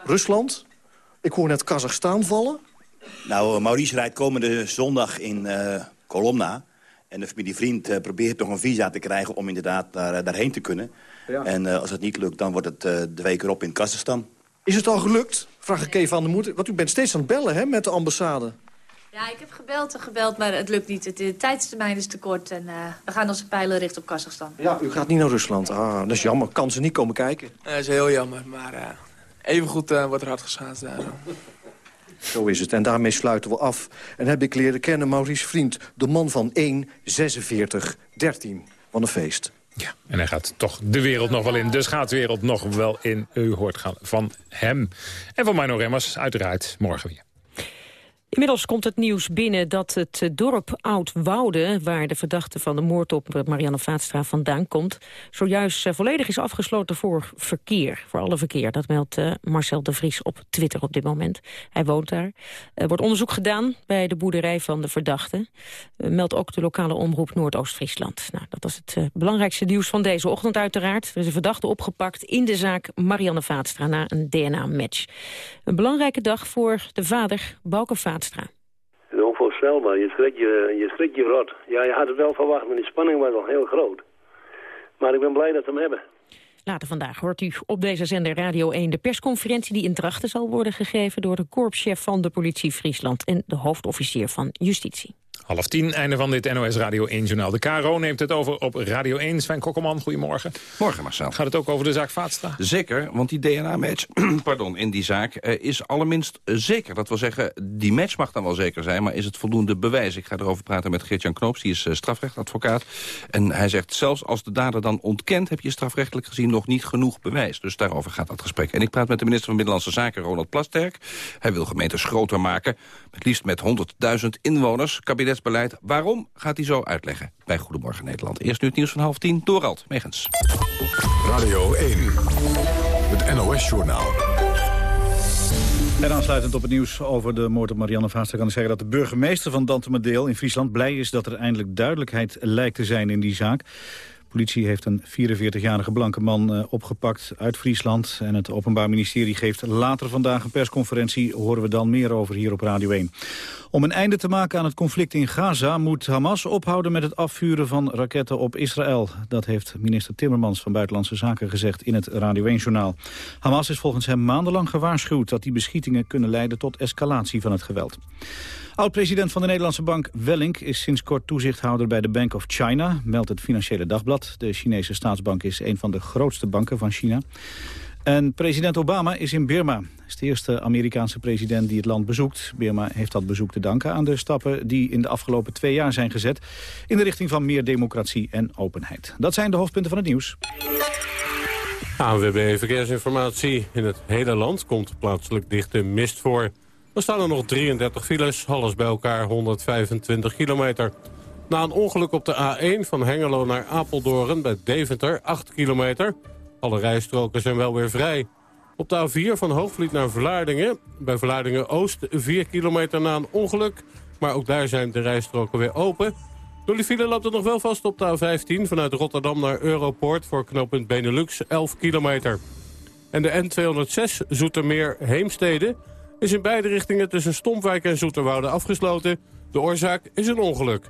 Rusland... Ik hoor net Kazachstan vallen. Nou, Maurice rijdt komende zondag in uh, Kolomna. En de familie Vriend uh, probeert nog een visa te krijgen om inderdaad daar, daarheen te kunnen. Ja. En uh, als het niet lukt, dan wordt het de week erop in Kazachstan. Is het al gelukt? Vraag ik even aan de moeder. Want u bent steeds aan het bellen hè, met de ambassade. Ja, ik heb gebeld en gebeld, maar het lukt niet. De tijdstermijn is te kort en uh, we gaan onze pijlen richten op Kazachstan. Ja, u gaat niet naar Rusland. Ah, dat is jammer. Kan ze niet komen kijken? Dat is heel jammer, maar uh, even goed uh, wordt er hard geschaatst daar. Zo is het. En daarmee sluiten we af. En heb ik leren kennen Maurice Vriend, de man van 1, 46, 13. Wat een feest. Ja, en hij gaat toch de wereld nog wel in. Dus gaat de wereld nog wel in. U hoort gaan van hem. En van Mino Remmers uiteraard morgen weer. Inmiddels komt het nieuws binnen dat het dorp Oud-Woude... waar de verdachte van de moord op Marianne Vaatstra vandaan komt... zojuist eh, volledig is afgesloten voor verkeer, voor alle verkeer. Dat meldt uh, Marcel de Vries op Twitter op dit moment. Hij woont daar. Er wordt onderzoek gedaan bij de boerderij van de verdachte. Uh, meldt ook de lokale omroep Noordoost-Friesland. Nou, dat was het belangrijkste nieuws van deze ochtend uiteraard. Er is een verdachte opgepakt in de zaak Marianne Vaatstra... na een DNA-match. Een belangrijke dag voor de vader, Bouke Vaatstra het is onvoorstelbaar. Je schrik je, je schrik je rot. Ja, je had het wel verwacht, maar die spanning was al heel groot. Maar ik ben blij dat we hem hebben. Later vandaag hoort u op deze zender Radio 1 de persconferentie die in Drachten zal worden gegeven door de korpschef van de politie Friesland en de hoofdofficier van Justitie. Half tien, einde van dit NOS Radio 1-journaal. De KRO neemt het over op Radio 1. Sven Kokkelman, goedemorgen. Morgen, Marcel. Gaat het ook over de zaak Vaatstra? Zeker, want die DNA-match pardon, in die zaak uh, is allerminst uh, zeker. Dat wil zeggen, die match mag dan wel zeker zijn... maar is het voldoende bewijs? Ik ga erover praten met Geert-Jan Knoops, die is uh, strafrechtadvocaat. En hij zegt, zelfs als de dader dan ontkent... heb je strafrechtelijk gezien nog niet genoeg bewijs. Dus daarover gaat dat gesprek. En ik praat met de minister van Binnenlandse Zaken, Ronald Plasterk. Hij wil gemeentes groter maken, met liefst met 100.000 inwoners. Kabinet kabinetsbeleid. Waarom gaat hij zo uitleggen bij Goedemorgen Nederland. Eerst nu het nieuws van half tien, Dorald Megens. Radio 1, het NOS-journaal. En aansluitend op het nieuws over de moord op Marianne Vaaster... kan ik zeggen dat de burgemeester van Dantemerdeel in Friesland... blij is dat er eindelijk duidelijkheid lijkt te zijn in die zaak politie heeft een 44-jarige blanke man uh, opgepakt uit Friesland. En het Openbaar Ministerie geeft later vandaag een persconferentie. Horen we dan meer over hier op Radio 1. Om een einde te maken aan het conflict in Gaza... moet Hamas ophouden met het afvuren van raketten op Israël. Dat heeft minister Timmermans van Buitenlandse Zaken gezegd in het Radio 1-journaal. Hamas is volgens hem maandenlang gewaarschuwd... dat die beschietingen kunnen leiden tot escalatie van het geweld. Oud-president van de Nederlandse bank Wellink is sinds kort toezichthouder bij de Bank of China, meldt het Financiële Dagblad. De Chinese staatsbank is een van de grootste banken van China. En president Obama is in Birma. Hij is de eerste Amerikaanse president die het land bezoekt. Birma heeft dat bezoek te danken aan de stappen die in de afgelopen twee jaar zijn gezet... in de richting van meer democratie en openheid. Dat zijn de hoofdpunten van het nieuws. ANWB Verkeersinformatie. In het hele land komt plaatselijk dichte mist voor. Er staan er nog 33 files, alles bij elkaar 125 kilometer. Na een ongeluk op de A1 van Hengelo naar Apeldoorn bij Deventer 8 kilometer. Alle rijstroken zijn wel weer vrij. Op de A4 van Hoogvliet naar Vlaardingen. Bij Vlaardingen Oost 4 kilometer na een ongeluk. Maar ook daar zijn de rijstroken weer open. Door die file loopt het nog wel vast op de A15 vanuit Rotterdam naar Europoort... voor knooppunt Benelux 11 kilometer. En de N206 Zoetermeer Heemstede is in beide richtingen tussen Stompwijk en Zoeterwoude afgesloten. De oorzaak is een ongeluk.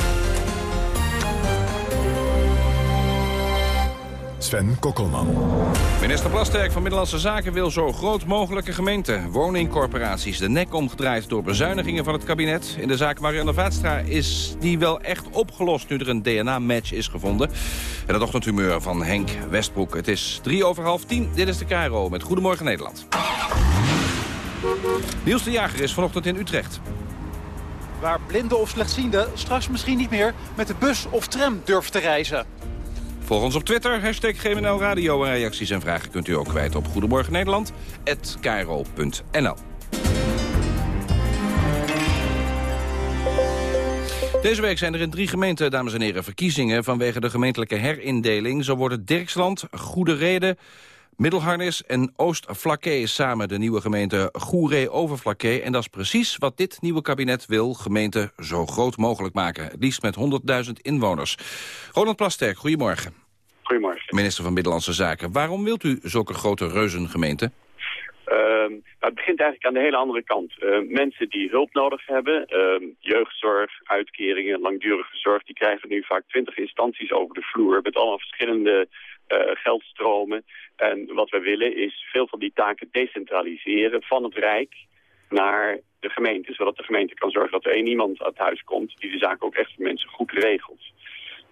Sven Kokkelman. Minister Plasterk van Middellandse Zaken wil zo groot mogelijke gemeente. Woningcorporaties de nek omgedraaid door bezuinigingen van het kabinet. In de zaak Marianne Vaatstra is die wel echt opgelost... nu er een DNA-match is gevonden. En het ochtendhumeur van Henk Westbroek. Het is drie over half tien. Dit is de KRO met Goedemorgen Nederland. Niels de Jager is vanochtend in Utrecht waar blinden of slechtzienden straks misschien niet meer met de bus of tram durven te reizen. Volg ons op Twitter, hashtag Radio. En reacties en vragen kunt u ook kwijt op Goedemorgen Deze week zijn er in drie gemeenten, dames en heren, verkiezingen... vanwege de gemeentelijke herindeling. Zo worden Dirksland, Goede Reden, Middelharnis en Oost-Flakkee samen de nieuwe gemeente Goeree-Overflakkee. En dat is precies wat dit nieuwe kabinet wil, gemeente zo groot mogelijk maken. Het liefst met 100.000 inwoners. Ronald Plasterk, goedemorgen. Goedemorgen. Minister van Binnenlandse Zaken. Waarom wilt u zulke grote reuzengemeenten? Uh, nou, het begint eigenlijk aan de hele andere kant. Uh, mensen die hulp nodig hebben, uh, jeugdzorg, uitkeringen, langdurige zorg... die krijgen nu vaak twintig instanties over de vloer... met allemaal verschillende eh, geldstromen. En wat we willen is veel van die taken decentraliseren van het Rijk naar de gemeente. Zodat de gemeente kan zorgen dat er één iemand uit huis komt die de zaak ook echt voor mensen goed regelt.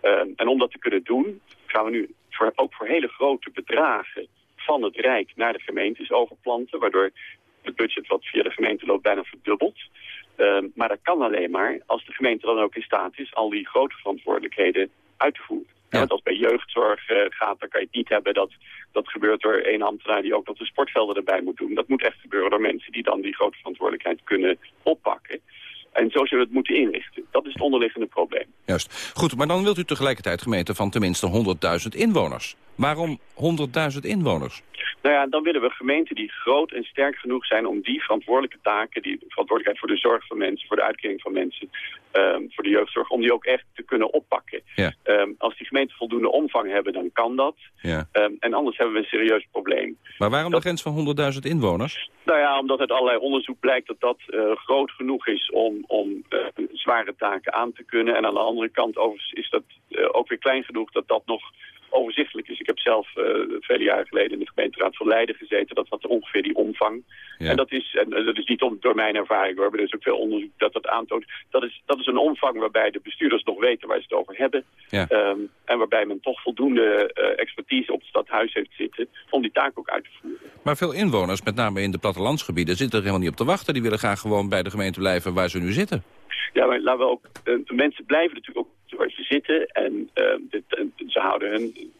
Ehm, en om dat te kunnen doen gaan we nu voor, ook voor hele grote bedragen van het Rijk naar de gemeentes overplanten. Waardoor het budget wat via de gemeente loopt bijna verdubbelt. Ehm, maar dat kan alleen maar als de gemeente dan ook in staat is al die grote verantwoordelijkheden uit te voeren. Ja. Want als het bij jeugdzorg uh, gaat, dan kan je het niet hebben dat dat gebeurt door één ambtenaar die ook nog de sportvelden erbij moet doen. Dat moet echt gebeuren door mensen die dan die grote verantwoordelijkheid kunnen oppakken. En zo zullen we het moeten inrichten. Dat is het onderliggende probleem. Juist. Goed, maar dan wilt u tegelijkertijd gemeente van tenminste 100.000 inwoners. Waarom 100.000 inwoners? Nou ja, dan willen we gemeenten die groot en sterk genoeg zijn om die verantwoordelijke taken, die verantwoordelijkheid voor de zorg van mensen, voor de uitkering van mensen, um, voor de jeugdzorg, om die ook echt te kunnen oppakken. Ja. Um, als die gemeenten voldoende omvang hebben, dan kan dat. Ja. Um, en anders hebben we een serieus probleem. Maar waarom dat... de grens van 100.000 inwoners? Nou ja, omdat uit allerlei onderzoek blijkt dat dat uh, groot genoeg is om, om uh, zware taken aan te kunnen. En aan de andere kant overigens is dat uh, ook weer klein genoeg dat dat nog overzichtelijk is. Ik heb zelf uh, vele jaren geleden in de gemeenteraad van Leiden gezeten. Dat had ongeveer die omvang. Ja. En dat is, en dat is niet om, door mijn ervaring hoor, maar er is ook veel onderzoek dat dat aantoont. Dat is, dat is een omvang waarbij de bestuurders nog weten waar ze het over hebben. Ja. Um, en waarbij men toch voldoende uh, expertise op het stadhuis heeft zitten om die taak ook uit te voeren. Maar veel inwoners, met name in de plattelandsgebieden, zitten er helemaal niet op te wachten. Die willen graag gewoon bij de gemeente blijven waar ze nu zitten. Ja, maar laten we ook, uh, mensen blijven natuurlijk ook zitten. En dit, uh, ze houden hun,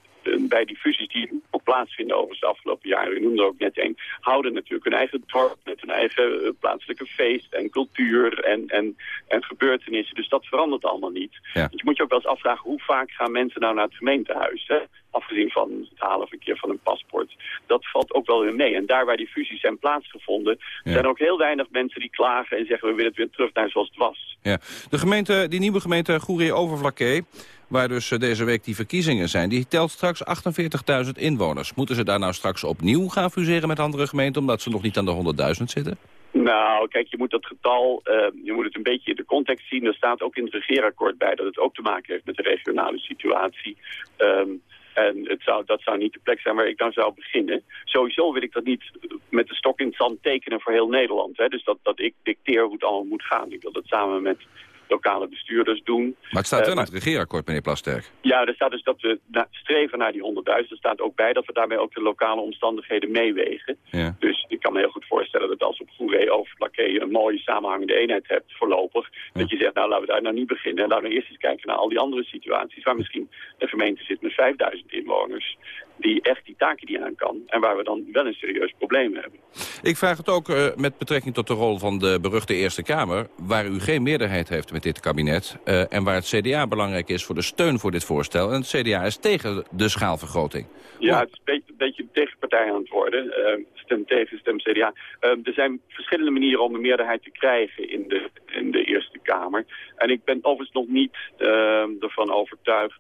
bij die fusies die ook plaatsvinden over de afgelopen jaren, u noemde er ook net een, houden natuurlijk hun eigen dorp met hun eigen uh, plaatselijke feest en cultuur en, en, en gebeurtenissen. Dus dat verandert allemaal niet. Ja. Dus je moet je ook wel eens afvragen, hoe vaak gaan mensen nou naar het gemeentehuis? Hè? Afgezien van het halen of een keer van een paspoort. Dat valt ook wel weer mee. En daar waar die fusies zijn plaatsgevonden, Ja. zijn ook heel weinig mensen die klagen en zeggen we willen het weer terug naar zoals het was. Ja. De gemeente, die nieuwe gemeente Goeree-Overflakkee, waar dus uh, deze week die verkiezingen zijn, die telt straks 48.000 inwoners. Moeten ze daar nou straks opnieuw gaan fuseren met andere gemeenten, omdat ze nog niet aan de 100.000 zitten? Nou, kijk, je moet dat getal, uh, je moet het een beetje in de context zien. Er staat ook in het regeerakkoord bij dat het ook te maken heeft met de regionale situatie. Um, en het zou, dat zou niet de plek zijn waar ik dan zou beginnen. Sowieso wil ik dat niet met de stok in het zand tekenen voor heel Nederland. Hè? Dus dat, dat ik dicteer hoe het allemaal moet gaan. Ik wil dat samen met lokale bestuurders doen. Maar het staat wel uh, in het regeerakkoord, meneer Plasterk. Ja, er staat dus dat we na, streven naar die 100.000. Er staat ook bij dat we daarmee ook de lokale omstandigheden meewegen. Ja. Dus ik kan me heel goed voorstellen dat als op Goeree of Plaquet een mooie samenhangende eenheid hebt voorlopig, ja. dat je zegt, nou laten we daar nou niet beginnen. Laten we eerst eens kijken naar al die andere situaties waar misschien een gemeente zit met 5000 inwoners die echt die taken die aan kan en waar we dan wel een serieus probleem hebben. Ik vraag het ook uh, met betrekking tot de rol van de beruchte Eerste Kamer, waar u geen meerderheid heeft met dit kabinet uh, en waar het CDA belangrijk is voor de steun voor dit voorstel. En het CDA is tegen de schaalvergroting. Ja, het is een beetje, een, beetje een tegenpartij aan het worden. Uh, stem tegen, stem CDA. Er zijn verschillende manieren om een meerderheid te krijgen in de, in de Eerste Kamer. En ik ben overigens nog niet ervan overtuigd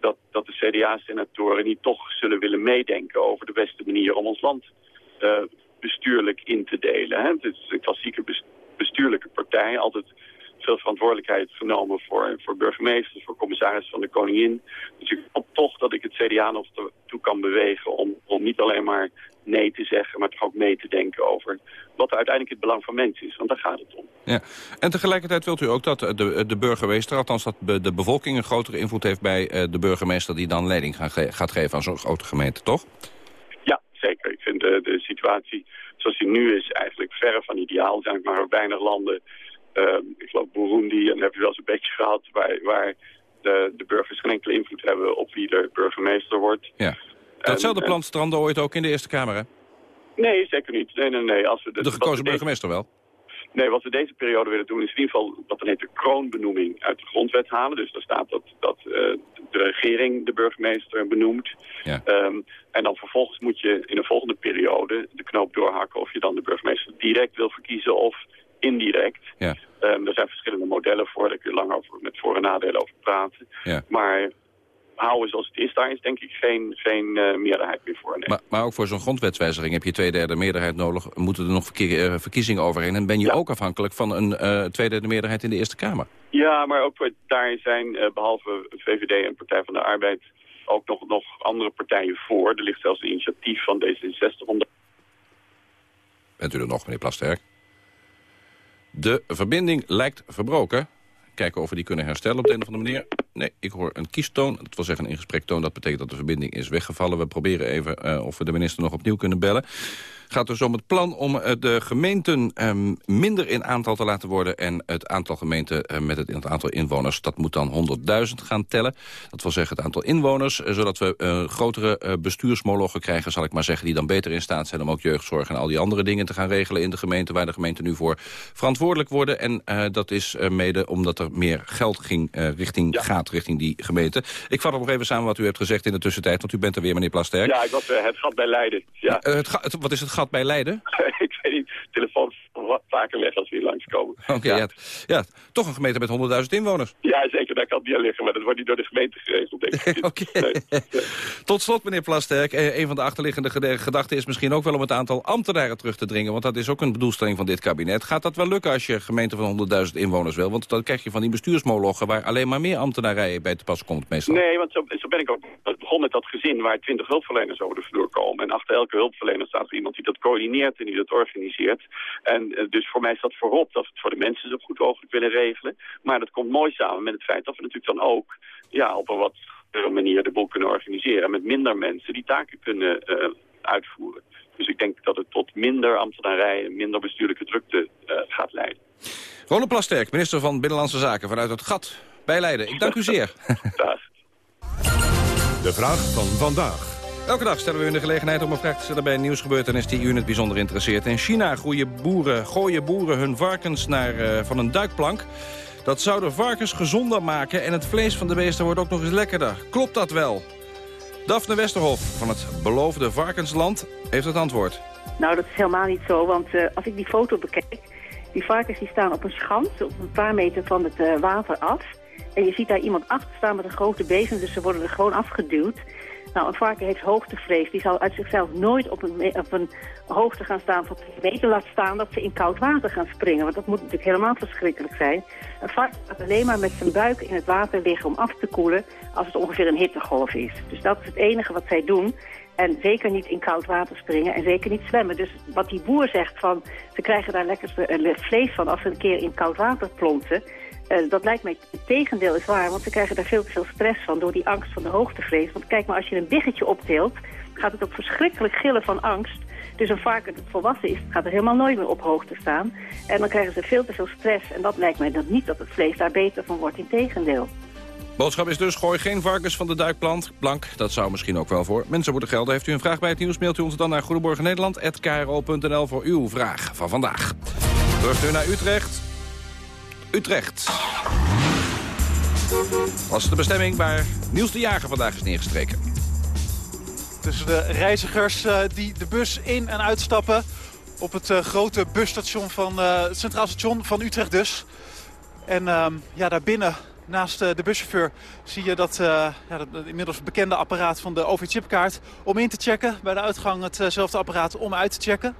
dat, dat de CDA-senatoren niet toch zullen willen meedenken over de beste manier om ons land uh, bestuurlijk in te delen. Hè? Het is een klassieke bestuurlijke partij, altijd veel verantwoordelijkheid genomen voor, voor burgemeesters, voor commissaris van de koningin. Dus ik hoop toch dat ik het CDA nog toe kan bewegen om, om niet alleen maar nee te zeggen, maar toch ook mee te denken over wat uiteindelijk het belang van mensen is. Want daar gaat het om. Ja. En tegelijkertijd wilt u ook dat de, de burgemeester, althans dat de bevolking een grotere invloed heeft bij de burgemeester die dan leiding gaat geven aan zo'n grote gemeente, toch? Ja, zeker. Ik vind de, de situatie zoals die nu is eigenlijk verre van ideaal. Er zijn maar weinig landen uh, ik geloof Burundi, en dat heb je wel eens een beetje gehad, waar, waar de, de burgers geen enkele invloed hebben op wie de burgemeester wordt. Ja. Datzelfde plan strandde ooit ook in de Eerste Kamer, hè? Nee, zeker niet. Nee, nee, nee. Als we de, de gekozen burgemeester wel? Nee, wat we deze periode willen doen is in ieder geval wat dan heet de kroonbenoeming uit de grondwet halen. Dus daar staat dat, dat uh, de regering de burgemeester benoemt. Ja. Um, en dan vervolgens moet je in een volgende periode de knoop doorhakken of je dan de burgemeester direct wil verkiezen of indirect. Ja. Um, er zijn verschillende modellen voor, daar kun je lang over, met voor- en nadelen over praten. Ja. Maar houden zoals het is, daar is denk ik geen, geen uh, meerderheid meer voor. Nee. Maar, maar ook voor zo'n grondwetswijziging heb je twee derde meerderheid nodig. Moeten er nog uh, verkiezingen overheen? En ben je ja. ook afhankelijk van een uh, tweederde meerderheid in de Eerste Kamer? Ja, maar ook daar zijn behalve VVD en Partij van de Arbeid ook nog, nog andere partijen voor. Er ligt zelfs een initiatief van D66 om... Bent u er nog, meneer Plasterk? De verbinding lijkt verbroken. Kijken of we die kunnen herstellen op de een of andere manier. Nee, ik hoor een kiestoon. Dat wil zeggen een ingesprektoon. Dat betekent dat de verbinding is weggevallen. We proberen even uh, of we de minister nog opnieuw kunnen bellen. Gaat dus om het plan om eh, de gemeenten ehm, minder in aantal te laten worden... en het aantal gemeenten eh, met het aantal inwoners, dat moet dan 100.000 gaan tellen. Dat wil zeggen het aantal inwoners, eh, zodat we grotere bestuursmologen krijgen... zal ik maar zeggen, die dan beter in staat zijn om ook jeugdzorg... en al die andere dingen te gaan regelen in de gemeente... waar de gemeenten nu voor verantwoordelijk worden. En dat is mede omdat er meer geld ging, richting, gaat richting die gemeente. Ik vat nog even samen wat u hebt gezegd in de tussentijd... want u bent er weer, meneer Plasterk. Ja, ik was het gat bij Leiden. Ja. het, wat is het gat bij Leiden? ik weet niet, telefoon vaker leggen als we hier langskomen. Oké, ja. ja. toch een gemeente met 100.000 inwoners. Ja, zeker, daar kan het niet liggen, maar dat wordt niet door de gemeente geregeld, denk ik. Oké. Tot slot, meneer Plasterk, eh, een van de achterliggende gedachten is misschien ook wel om het aantal ambtenaren terug te dringen, want dat is ook een bedoelstelling van dit kabinet. Gaat dat wel lukken als je een gemeente van 100.000 inwoners wil? Want dan krijg je van die bestuursmolochen waar alleen maar meer ambtenarij bij te pas komt meestal. Nee, want zo, zo ben ik ook. Het begon met dat gezin waar 20 hulpverleners over de vloer komen. En achter elke hulpverlener staat er iemand die dat coördineert en die dat organiseert. En eh, dus voor mij is dat voorop dat we het voor de mensen zo goed mogelijk willen regelen. Maar dat komt mooi samen met het feit dat we natuurlijk dan ook ja, op een wat manier de boel kunnen organiseren. Met minder mensen die taken kunnen uh, uitvoeren. Dus ik denk dat het tot minder ambtenarij en minder bestuurlijke drukte uh, gaat leiden. Ronald Plasterk, minister van Binnenlandse Zaken vanuit het gat bij Leiden. Ik dank u zeer. Dag. De vraag van vandaag. Elke dag stellen we u de gelegenheid om een vraag te stellen bij een nieuwsgebeurtenis die u het bijzonder interesseert. In China boeren, gooien boeren hun varkens naar, uh, van een duikplank. Dat zou de varkens gezonder maken en het vlees van de beesten wordt ook nog eens lekkerder. Klopt dat wel? Daphne Westerhof van het beloofde varkensland heeft het antwoord. Nou, dat is helemaal niet zo, want uh, als ik die foto bekijk... die varkens die staan op een schans, op een paar meter van het uh, water af... en je ziet daar iemand achter staan met een grote bezem, dus ze worden er gewoon afgeduwd... Nou, een varken heeft hoogtevrees. Die zal uit zichzelf nooit op een, op een hoogte gaan staan van twee meter laten staan dat ze in koud water gaan springen. Want dat moet natuurlijk helemaal verschrikkelijk zijn. Een varken gaat alleen maar met zijn buik in het water liggen om af te koelen als het ongeveer een hittegolf is. Dus dat is het enige wat zij doen. En zeker niet in koud water springen en zeker niet zwemmen. Dus wat die boer zegt van, ze krijgen daar lekker vlees van als ze een keer in koud water plonten. Uh, dat lijkt mij het tegendeel is waar, want ze krijgen daar veel te veel stress van door die angst van de hoogtevrees. Want kijk maar, als je een biggetje optilt, gaat het ook verschrikkelijk gillen van angst. Dus een varken dat volwassen is, gaat er helemaal nooit meer op hoogte staan. En dan krijgen ze veel te veel stress. En dat lijkt mij dan niet dat het vlees daar beter van wordt, in tegendeel. Boodschap is dus, gooi geen varkens van de duikplant. Blank, dat zou misschien ook wel voor. Mensen moeten gelden. Heeft u een vraag bij het nieuws, mailt u ons dan naar goedemorgennederland.kro.nl voor uw vraag van vandaag. Terug nu naar Utrecht. Utrecht. Was de bestemming waar Niels de Jager vandaag is neergestreken. Tussen de reizigers uh, die de bus in- en uitstappen... op het uh, grote busstation van uh, het Centraal Station van Utrecht dus. En ehm, ja, daarbinnen, naast de buschauffeur, zie je dat, ja, dat inmiddels bekende apparaat van de OV-chipkaart... om in te checken. Bij de uitgang hetzelfde apparaat om uit te checken.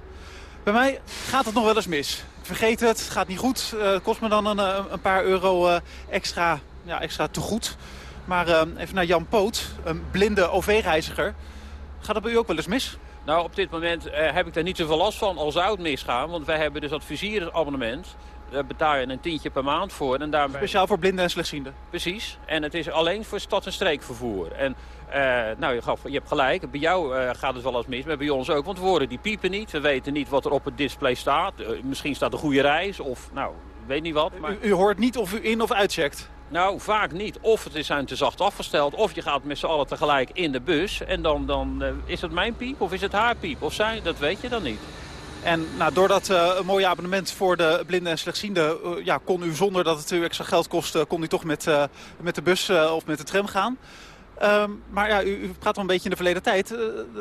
Bij mij gaat het nog wel eens mis vergeet het, het gaat niet goed. Uh, kost me dan een, eh, een paar euro uh, extra, ja, extra te goed. Maar even naar Jan Poot, een blinde OV-reiziger. Gaat dat bij u ook wel eens mis? Nou, op dit moment heb ik daar niet zoveel last van, al zou het misgaan. Want wij hebben dus dat viziersabonnement. Daar betaal je een tientje per maand voor. En daarbij... Speciaal voor blinden en slechtzienden? Precies. En het is alleen voor stad- en streekvervoer. En nou, je, gaf, je, hebt gelijk. Bij jou uh, gaat het wel eens mis, maar bij ons ook. Want we horen die piepen niet. We weten niet wat er op het display staat. Uh, misschien staat een goede reis of, nou, weet niet wat. Maar... U, u, hoort niet of u in- of uitcheckt? Nou, vaak niet. Of het is zijn te zacht afgesteld. Of je gaat met z'n allen tegelijk in de bus. En dan, dan is het mijn piep of is het haar piep? Of zijn, dat weet je dan niet. En nou, door dat uh, mooie abonnement voor de blinden en slechtzienden... Uh, ja, kon u zonder dat het u extra geld kostte... kon u toch met, met de bus of met de tram gaan. Um, maar ja, u, u, praat al een beetje in de verleden tijd.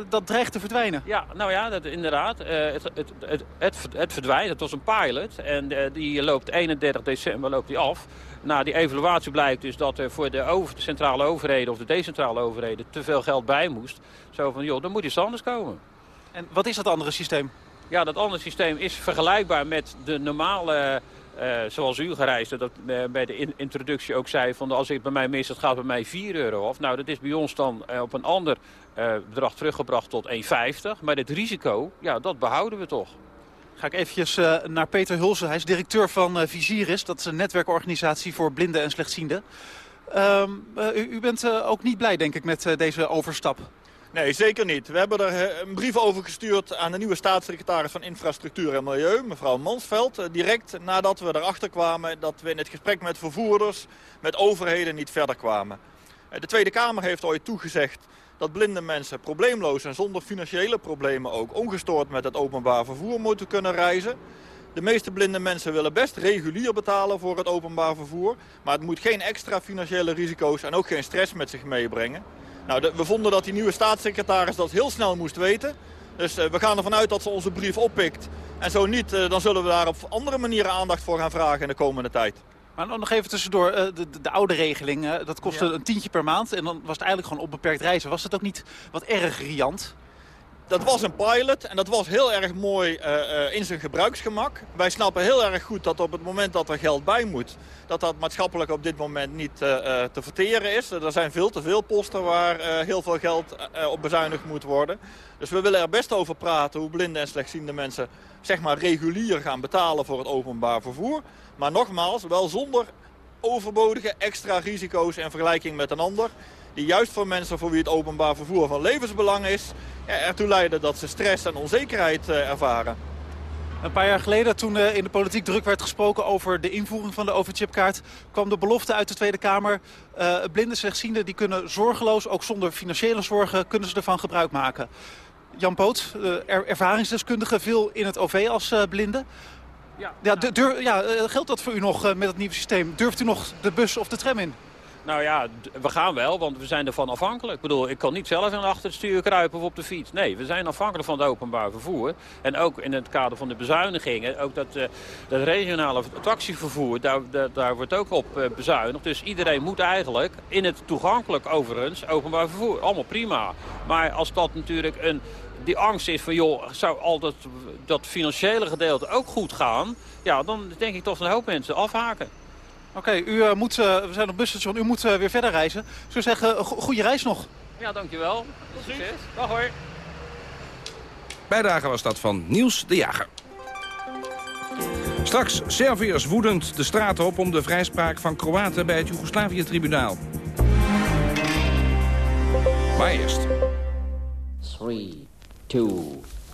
dat dreigt te verdwijnen. Ja, nou ja, dat, inderdaad. het, het, het, het, het verdwijnt. Het was een pilot. En die loopt 31 december loopt die af. Na die evaluatie blijkt dus dat er voor de, over, de centrale overheden... of de decentrale overheden te veel geld bij moest. Zo van, joh, dan moet iets anders komen. En wat is dat andere systeem? Ja, dat andere systeem is vergelijkbaar met de normale, uh, zoals u gereisde, dat uh, bij de in introductie ook zei, van als ik bij mij mis, dat gaat bij mij 4 euro af. Nou, dat is bij ons dan uh, op een ander bedrag teruggebracht tot 1,50. Maar het risico, ja, dat behouden we toch. Ga ik eventjes naar Peter Hulsen. Hij is directeur van Visiris. Dat is een netwerkorganisatie voor blinden en slechtzienden. Um, u, u, bent ook niet blij, denk ik, met deze overstap. Nee, zeker niet. We hebben er eh, een brief over gestuurd aan de nieuwe staatssecretaris van Infrastructuur en Milieu, mevrouw Mansveld. Eh, direct nadat we erachter kwamen dat we in het gesprek met vervoerders, met overheden niet verder kwamen. De Tweede Kamer heeft ooit toegezegd dat blinde mensen probleemloos en zonder financiële problemen ook ongestoord met het openbaar vervoer moeten kunnen reizen. De meeste blinde mensen willen best regulier betalen voor het openbaar vervoer. Maar het moet geen extra financiële risico's en ook geen stress met zich meebrengen. Nou, we vonden dat die nieuwe staatssecretaris dat heel snel moest weten. Dus uh, we gaan ervan uit dat ze onze brief oppikt. En zo niet, uh, dan zullen we daar op andere manieren aandacht voor gaan vragen in de komende tijd. Maar nog even tussendoor, uh, de, de, oude regeling, dat kostte ja. een tientje per maand. En dan was het eigenlijk gewoon onbeperkt reizen. Was het ook niet wat erg riant? Dat was een pilot en dat was heel erg mooi uh, uh, in zijn gebruiksgemak. Wij snappen heel erg goed dat op het moment dat er geld bij moet... dat dat maatschappelijk op dit moment niet uh, te verteren is. Er zijn veel te veel posten waar heel veel geld op bezuinigd moet worden. Dus we willen er best over praten hoe blinde en slechtziende mensen... zeg maar regulier gaan betalen voor het openbaar vervoer. Maar nogmaals, wel zonder overbodige extra risico's in vergelijking met een ander die juist voor mensen voor wie het openbaar vervoer van levensbelang is... Ja, ertoe leiden dat ze stress en onzekerheid uh, ervaren. Een paar jaar geleden, toen uh, in de politiek druk werd gesproken over de invoering van de overchipkaart... kwam de belofte uit de Tweede Kamer. Uh, blinden slechtzienden die kunnen zorgeloos, ook zonder financiële zorgen, kunnen ze ervan gebruik maken. Jan Poot, er ervaringsdeskundige, veel in het OV als blinde. Ja, ja, durf, ja geldt dat voor u nog met het nieuwe systeem? Durft u nog de bus of de tram in? Nou ja, we gaan wel, want we zijn ervan afhankelijk. Ik bedoel, ik kan niet zelf in achter het stuur kruipen of op de fiets. Nee, we zijn afhankelijk van het openbaar vervoer. En ook in het kader van de bezuinigingen, ook dat, uh, dat regionale taxivervoer, daar, daar, wordt ook op uh, bezuinigd. Dus iedereen moet eigenlijk in het toegankelijk overigens openbaar vervoer. Allemaal prima. Maar als dat natuurlijk een die angst is van, joh, zou al dat, dat financiële gedeelte ook goed gaan... ja, dan denk ik toch een hoop mensen afhaken. Oké, u uh, moet, uh, we zijn op busstation, u moet uh, weer verder reizen. Ik zou zeggen, go goede reis nog. Ja, dankjewel. Succes. Dag hoor. Bijdrage was dat van Niels de Jager. Straks Serviërs woedend de straat op om de vrijspraak van Kroaten bij het Joegoslavië-tribunaal. Maar eerst. 3, 2,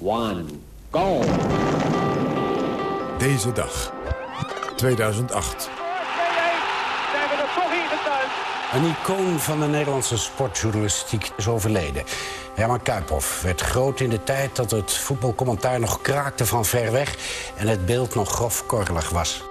1, go! Deze dag, 2008. Een icoon van de Nederlandse sportjournalistiek is overleden. Herman Kuiphoff werd groot in de tijd dat het voetbalcommentaar nog kraakte van ver weg... en het beeld nog grofkorrelig was.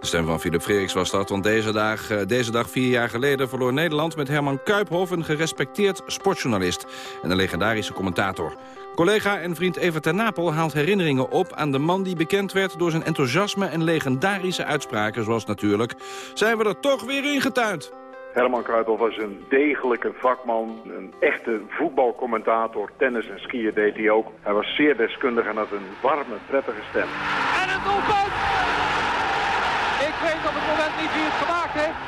De stem van Philip Freeriks was dat, want deze dag, eh, deze dag vier jaar geleden... verloor Nederland met Herman Kuiphoff een gerespecteerd sportjournalist... en een legendarische commentator. Collega en vriend Evert ten Napel haalt herinneringen op aan de man die bekend werd door zijn enthousiasme en legendarische uitspraken, zoals natuurlijk. Zijn we er toch weer ingetuind? Herman Kruijthoff was een degelijke vakman, een echte voetbalcommentator, tennis en skiën deed hij ook. Hij was zeer deskundig en had een warme, prettige stem. En het doelpunt! Ik weet op het moment niet wie het gemaakt heeft.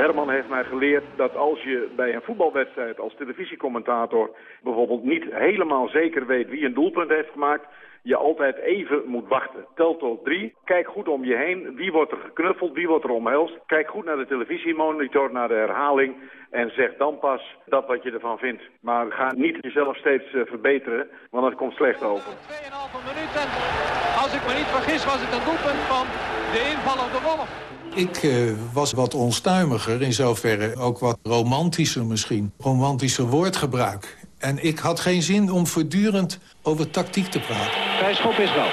Herman heeft mij geleerd dat als je bij een voetbalwedstrijd als televisiecommentator bijvoorbeeld niet helemaal zeker weet wie een doelpunt heeft gemaakt, je altijd even moet wachten. Tel tot drie. Kijk goed om je heen. Wie wordt er geknuffeld? Wie wordt er omhelst? Kijk goed naar de televisiemonitor, naar de herhaling. En zeg dan pas dat wat je ervan vindt. Maar ga niet jezelf steeds uh, verbeteren, want dat komt slecht over. 2,5 minuten. Als ik me niet vergis was het een doelpunt van de invallende Wolf. Ik uh, was wat onstuimiger, in zoverre ook wat romantischer misschien. Romantischer woordgebruik. En ik had geen zin om voortdurend over tactiek te praten. Vrijschop is wel.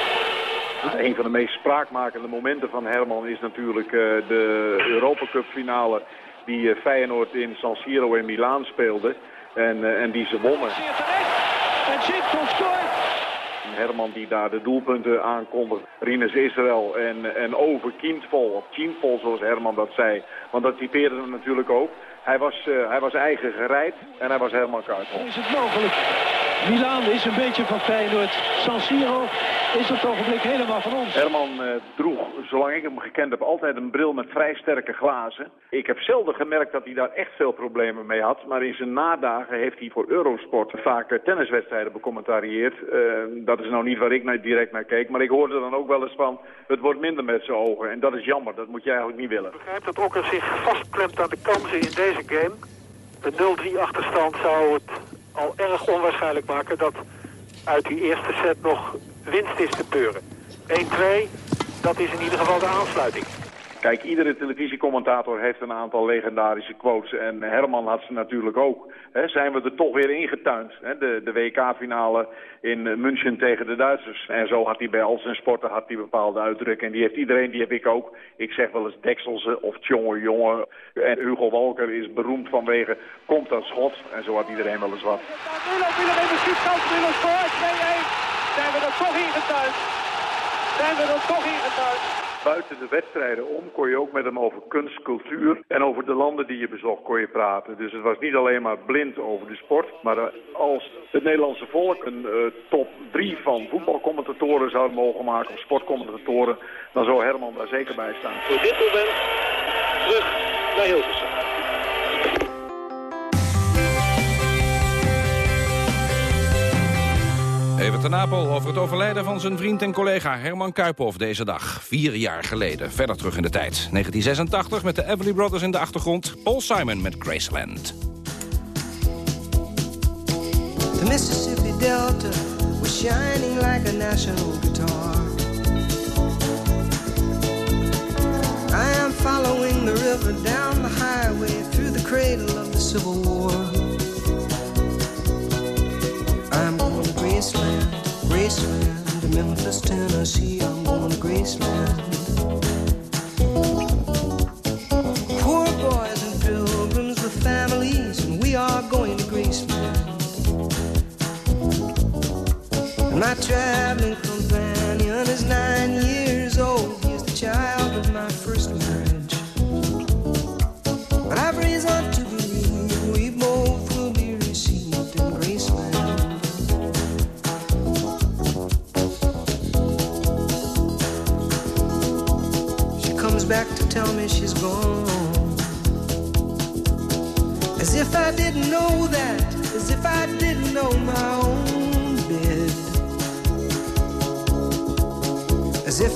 Een van de meest spraakmakende momenten van Herman is natuurlijk uh, de Europa Cup finale die uh, Feyenoord in San Siro in Milaan speelde. En, uh, en die ze wonnen. En scoort! Herman die daar de doelpunten aankondigt. Rinus Israël en, en over Kindvol, of Kindvol zoals Herman dat zei. Want dat typeerde hem natuurlijk ook. Hij was, uh, hij was eigen gereid en hij was helemaal koud. Is het mogelijk? Milaan is een beetje van Feyenoord. San Siro is op het ogenblik helemaal van ons. Herman uh, droeg, zolang ik hem gekend heb, altijd een bril met vrij sterke glazen. Ik heb zelden gemerkt dat hij daar echt veel problemen mee had. Maar in zijn nadagen heeft hij voor Eurosport vaak uh, tenniswedstrijden becommentarieerd. dat is nou niet waar ik nou direct naar keek. Maar ik hoorde dan ook wel eens van, het wordt minder met zijn ogen. En dat is jammer, dat moet je eigenlijk niet willen. Ik begrijp dat Okker zich vastklemt aan de kansen in deze game. De 0-3 achterstand zou het al erg onwaarschijnlijk maken dat uit die eerste set nog winst is te peuren. 1-2, dat is in ieder geval de aansluiting. Kijk, iedere televisiecommentator heeft een aantal legendarische quotes. En Herman had ze natuurlijk ook. He, zijn we er toch weer ingetuind. De, de WK-finale in München tegen de Duitsers. En zo had hij bij al zijn sporten had hij bepaalde uitdrukkingen. En die heeft iedereen, die heb ik ook. Ik zeg wel eens Dekselse of Tjonge Jonge. En Hugo Walker is beroemd vanwege komt dat schot. En zo had iedereen wel eens wat. Milo, Milo heeft een schietkans. Milo scoort 2-1. Zijn we er toch ingetuind? Zijn we er toch ingetuind? Buiten de wedstrijden om kon je ook met hem over kunst, cultuur en over de landen die je bezocht kon je praten. Dus het was niet alleen maar blind over de sport, maar als het Nederlandse volk een uh, top 3 van voetbalcommentatoren zou mogen maken, of sportcommentatoren, dan zou Herman daar zeker bij staan. Voor dit moment terug naar Hilversum. Even ten Napel over het overlijden van zijn vriend en collega Herman Kuiphoff deze dag. Vier jaar geleden, verder terug in de tijd. 1986 met de Everly Brothers in de achtergrond. Paul Simon met Graceland. The Mississippi Delta was shining like a national guitar. I am following the river down the highway through the cradle of the Civil War. Graceland, Graceland, Memphis, Tennessee. I'm going to Graceland. Poor boys and pilgrims with families, and we are going to Graceland. And my traveling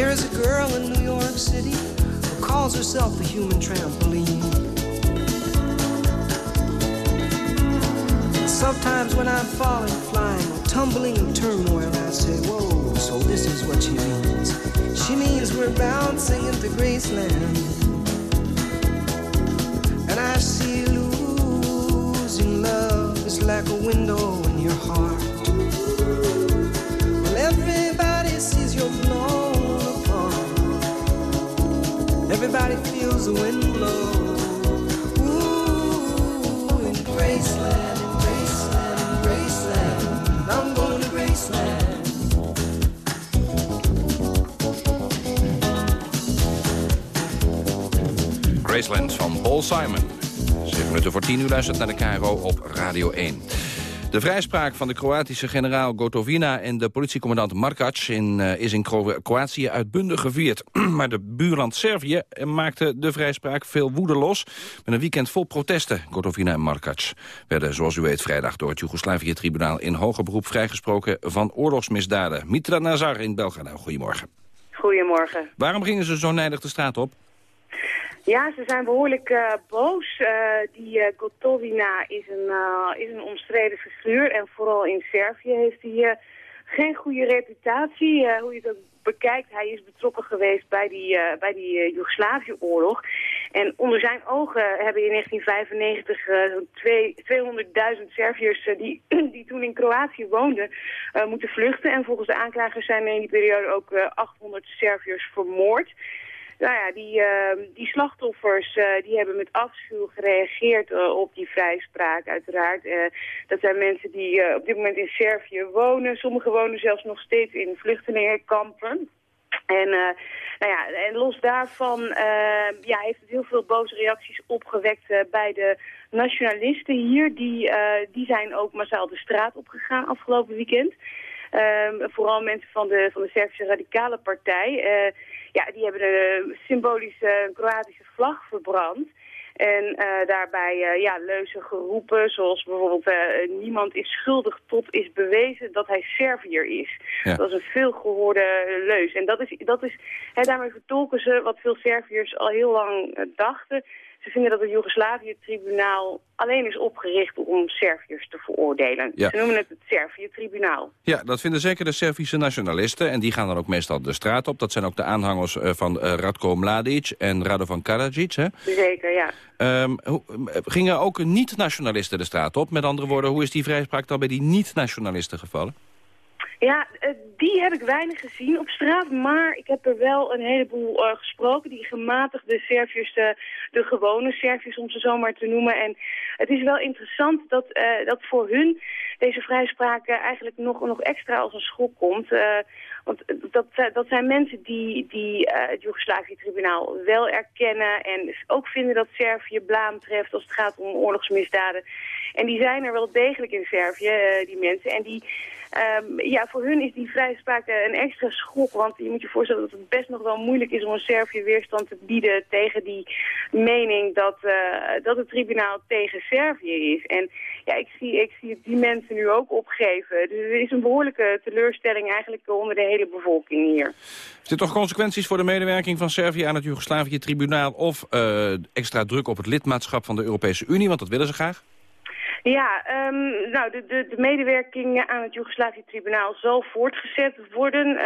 There is a girl in New York City who calls herself the human trampoline. Sometimes when I'm falling, flying, tumbling in turmoil, I say, Whoa, so this is what she means. She means we're bouncing into Graceland. And I see losing love is like a window in your heart. Everybody feels the wind blow. Ooh, in Graceland, in Graceland, in Graceland. I'm going to Graceland. Graceland van Paul Simon. 7 minuten voor 10 uur luistert naar de KRO op Radio 1. De vrijspraak van de Kroatische generaal Gotovina en de politiecommandant Markac in, uh, is in Kroatië uitbundig gevierd. maar de buurland Servië maakte de vrijspraak veel woede los... met een weekend vol protesten. Gotovina en Markac werden, zoals u weet, vrijdag door het Joegoslavië-tribunaal... in hoger beroep vrijgesproken van oorlogsmisdaden. Mitra Nazar in Belgrado, goedemorgen. Goedemorgen. Waarom gingen ze zo nijdig de straat op? Ja, ze zijn behoorlijk uh, boos. Uh, die uh, Gotovina is een, is een omstreden figuur. En vooral in Servië heeft hij geen goede reputatie. hoe je ook bekijkt, hij is betrokken geweest bij die, uh, bij die uh, Joegoslavië-oorlog. En onder zijn ogen hebben in 1995 zo'n 200.000 Serviërs die, die toen in Kroatië woonden moeten vluchten. En volgens de aanklagers zijn er in die periode ook 800 Serviërs vermoord. Nou ja, die, uh, die slachtoffers uh, die hebben met afschuw gereageerd uh, op die vrijspraak uiteraard. dat zijn mensen die op dit moment in Servië wonen. Sommigen wonen zelfs nog steeds in vluchtelingenkampen. En, nou ja, en los daarvan ja, heeft het heel veel boze reacties opgewekt bij de nationalisten hier. Die, die zijn ook massaal de straat opgegaan afgelopen weekend. Ehm, vooral mensen van de, van de Servische Radicale Partij ja, die hebben de symbolische Kroatische vlag verbrand. En uh, daarbij uh, ja, leuzen geroepen, zoals bijvoorbeeld uh, niemand is schuldig tot is bewezen dat hij Serviër is. Ja. Dat is een veelgehoorde leus. En dat is, dat is hè, daarmee vertolken ze wat veel Serviërs al heel lang dachten. Ze vinden dat het Joegoslavië-tribunaal alleen is opgericht om Serviërs te veroordelen. Ze noemen het het Servië-tribunaal. Ja, dat vinden zeker de Servische nationalisten. En die gaan dan ook meestal de straat op. Dat zijn ook de aanhangers eh, van uh, Radko Mladic en Radovan Karadzic. Hè? Zeker, ja. Um, gingen ook niet-nationalisten de straat op? Met andere woorden, hoe is die vrijspraak dan bij die niet-nationalisten gevallen? Ja, eh, die heb ik weinig gezien op straat, maar ik heb er wel een heleboel uh, gesproken. Die gematigde Serviërs, de, de gewone Serviërs om ze zo maar te noemen. En het is wel interessant dat, uh, dat voor hun deze vrijspraak eigenlijk nog, nog extra als een schok komt. Want dat, dat zijn mensen die, die het Joegoslavië-tribunaal wel erkennen... en ook vinden dat Servië blaam treft als het gaat om oorlogsmisdaden. En die zijn er wel degelijk in Servië, die mensen. En die, um, ja, voor hun is die vrijspraak een extra schok. Want je moet je voorstellen dat het best nog wel moeilijk is om een Servië weerstand te bieden tegen die mening dat, uh, dat het tribunaal tegen Servië is. En ja, ik zie, ik zie die mensen nu ook opgeven. Dus er is een behoorlijke teleurstelling eigenlijk onder de hele bevolking hier. Is dit toch consequenties voor de medewerking van Servië aan het Joegoslavië-tribunaal... of uh, extra druk op het lidmaatschap van de Europese Unie, want dat willen ze graag? Ja, um, nou, de, de, de, medewerking aan het Joegoslavië-tribunaal zal voortgezet worden, uh,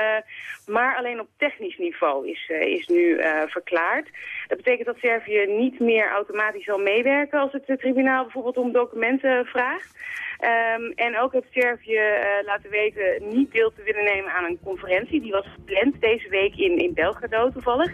maar alleen op technisch niveau is, uh, is nu uh, verklaard. Dat betekent dat Servië niet meer automatisch zal meewerken als het tribunaal bijvoorbeeld om documenten vraagt. Um, en ook heeft Servië laten weten niet deel te willen nemen aan een conferentie. Die was gepland deze week in, in Belgrado toevallig.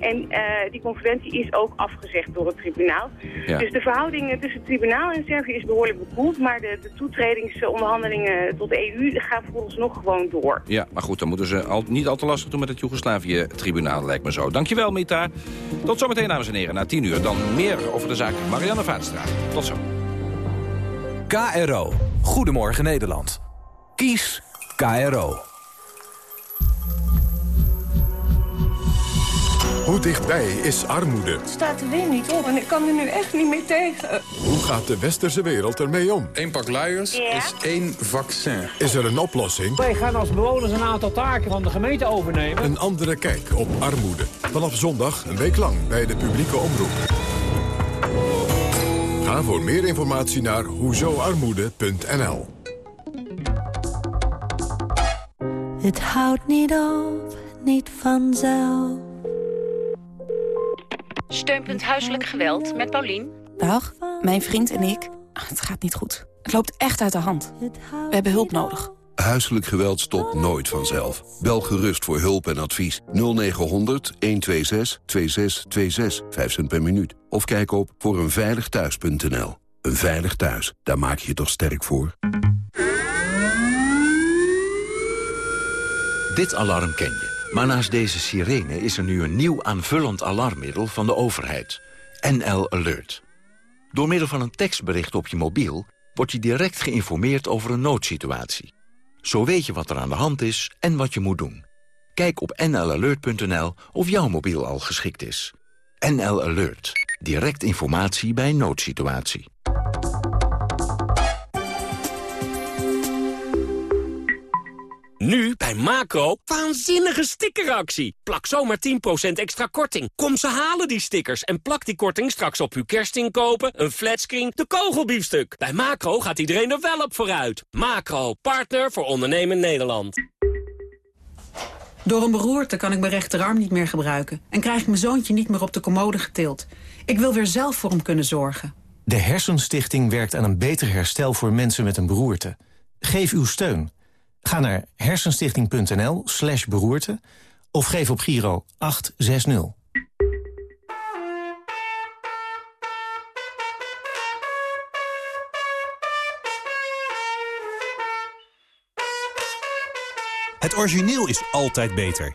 En die conferentie is ook afgezegd door het tribunaal. Ja. Dus de verhoudingen tussen het tribunaal en Servië is behoorlijk bekoeld. Maar de, de toetredingsonderhandelingen tot de EU gaan volgens nog gewoon door. Ja, maar goed, dan moeten ze al, niet al te lastig doen met het Joegoslavië-tribunaal, lijkt me zo. Dankjewel, Mita. Tot zometeen, dames en heren, na tien uur. Dan meer over de zaak Marianne Vaatstra. Tot zo. KRO. Goedemorgen Nederland. Kies KRO. Hoe dichtbij is armoede? Het staat er weer niet op en ik kan er nu echt niet meer tegen. Hoe gaat de westerse wereld ermee om? Eén pak luiers ja. is één vaccin. Is er een oplossing? Wij gaan als bewoners een aantal taken van de gemeente overnemen. Een andere kijk op armoede. Vanaf zondag een week lang bij de publieke omroep. Ga voor meer informatie naar hoezoarmoede.nl Het houdt niet op, niet vanzelf. Steunpunt Huiselijk Geweld met Paulien. Dag, mijn vriend en ik. Het gaat niet goed. Het loopt echt uit de hand. We hebben hulp nodig. Huiselijk geweld stopt nooit vanzelf. Bel gerust voor hulp en advies 0900 126 2626, 5 cent per minuut. Of kijk op voor eenveiligthuis.nl. Een veilig thuis, daar maak je je toch sterk voor? Dit alarm ken je. Maar naast deze sirene is er nu een nieuw aanvullend alarmmiddel van de overheid. NL Alert. Door middel van een tekstbericht op je mobiel... word je direct geïnformeerd over een noodsituatie. Zo weet je wat er aan de hand is en wat je moet doen. Kijk op nlalert.nl of jouw mobiel al geschikt is. NL Alert. Direct informatie bij noodsituatie. Nu bij Macro, waanzinnige stickeractie. Plak zomaar 10% extra korting. Kom ze halen die stickers en plak die korting straks op uw kerstinkopen, een flatscreen, de kogelbiefstuk. Bij Macro gaat iedereen er wel op vooruit. Macro, partner voor ondernemen Nederland. Door een beroerte kan ik mijn rechterarm niet meer gebruiken... en krijg ik mijn zoontje niet meer op de commode getild. Ik wil weer zelf voor hem kunnen zorgen. De Hersenstichting werkt aan een beter herstel voor mensen met een beroerte. Geef uw steun. Ga naar hersenstichting.nl slash beroerte... of geef op Giro 860. Het origineel is altijd beter.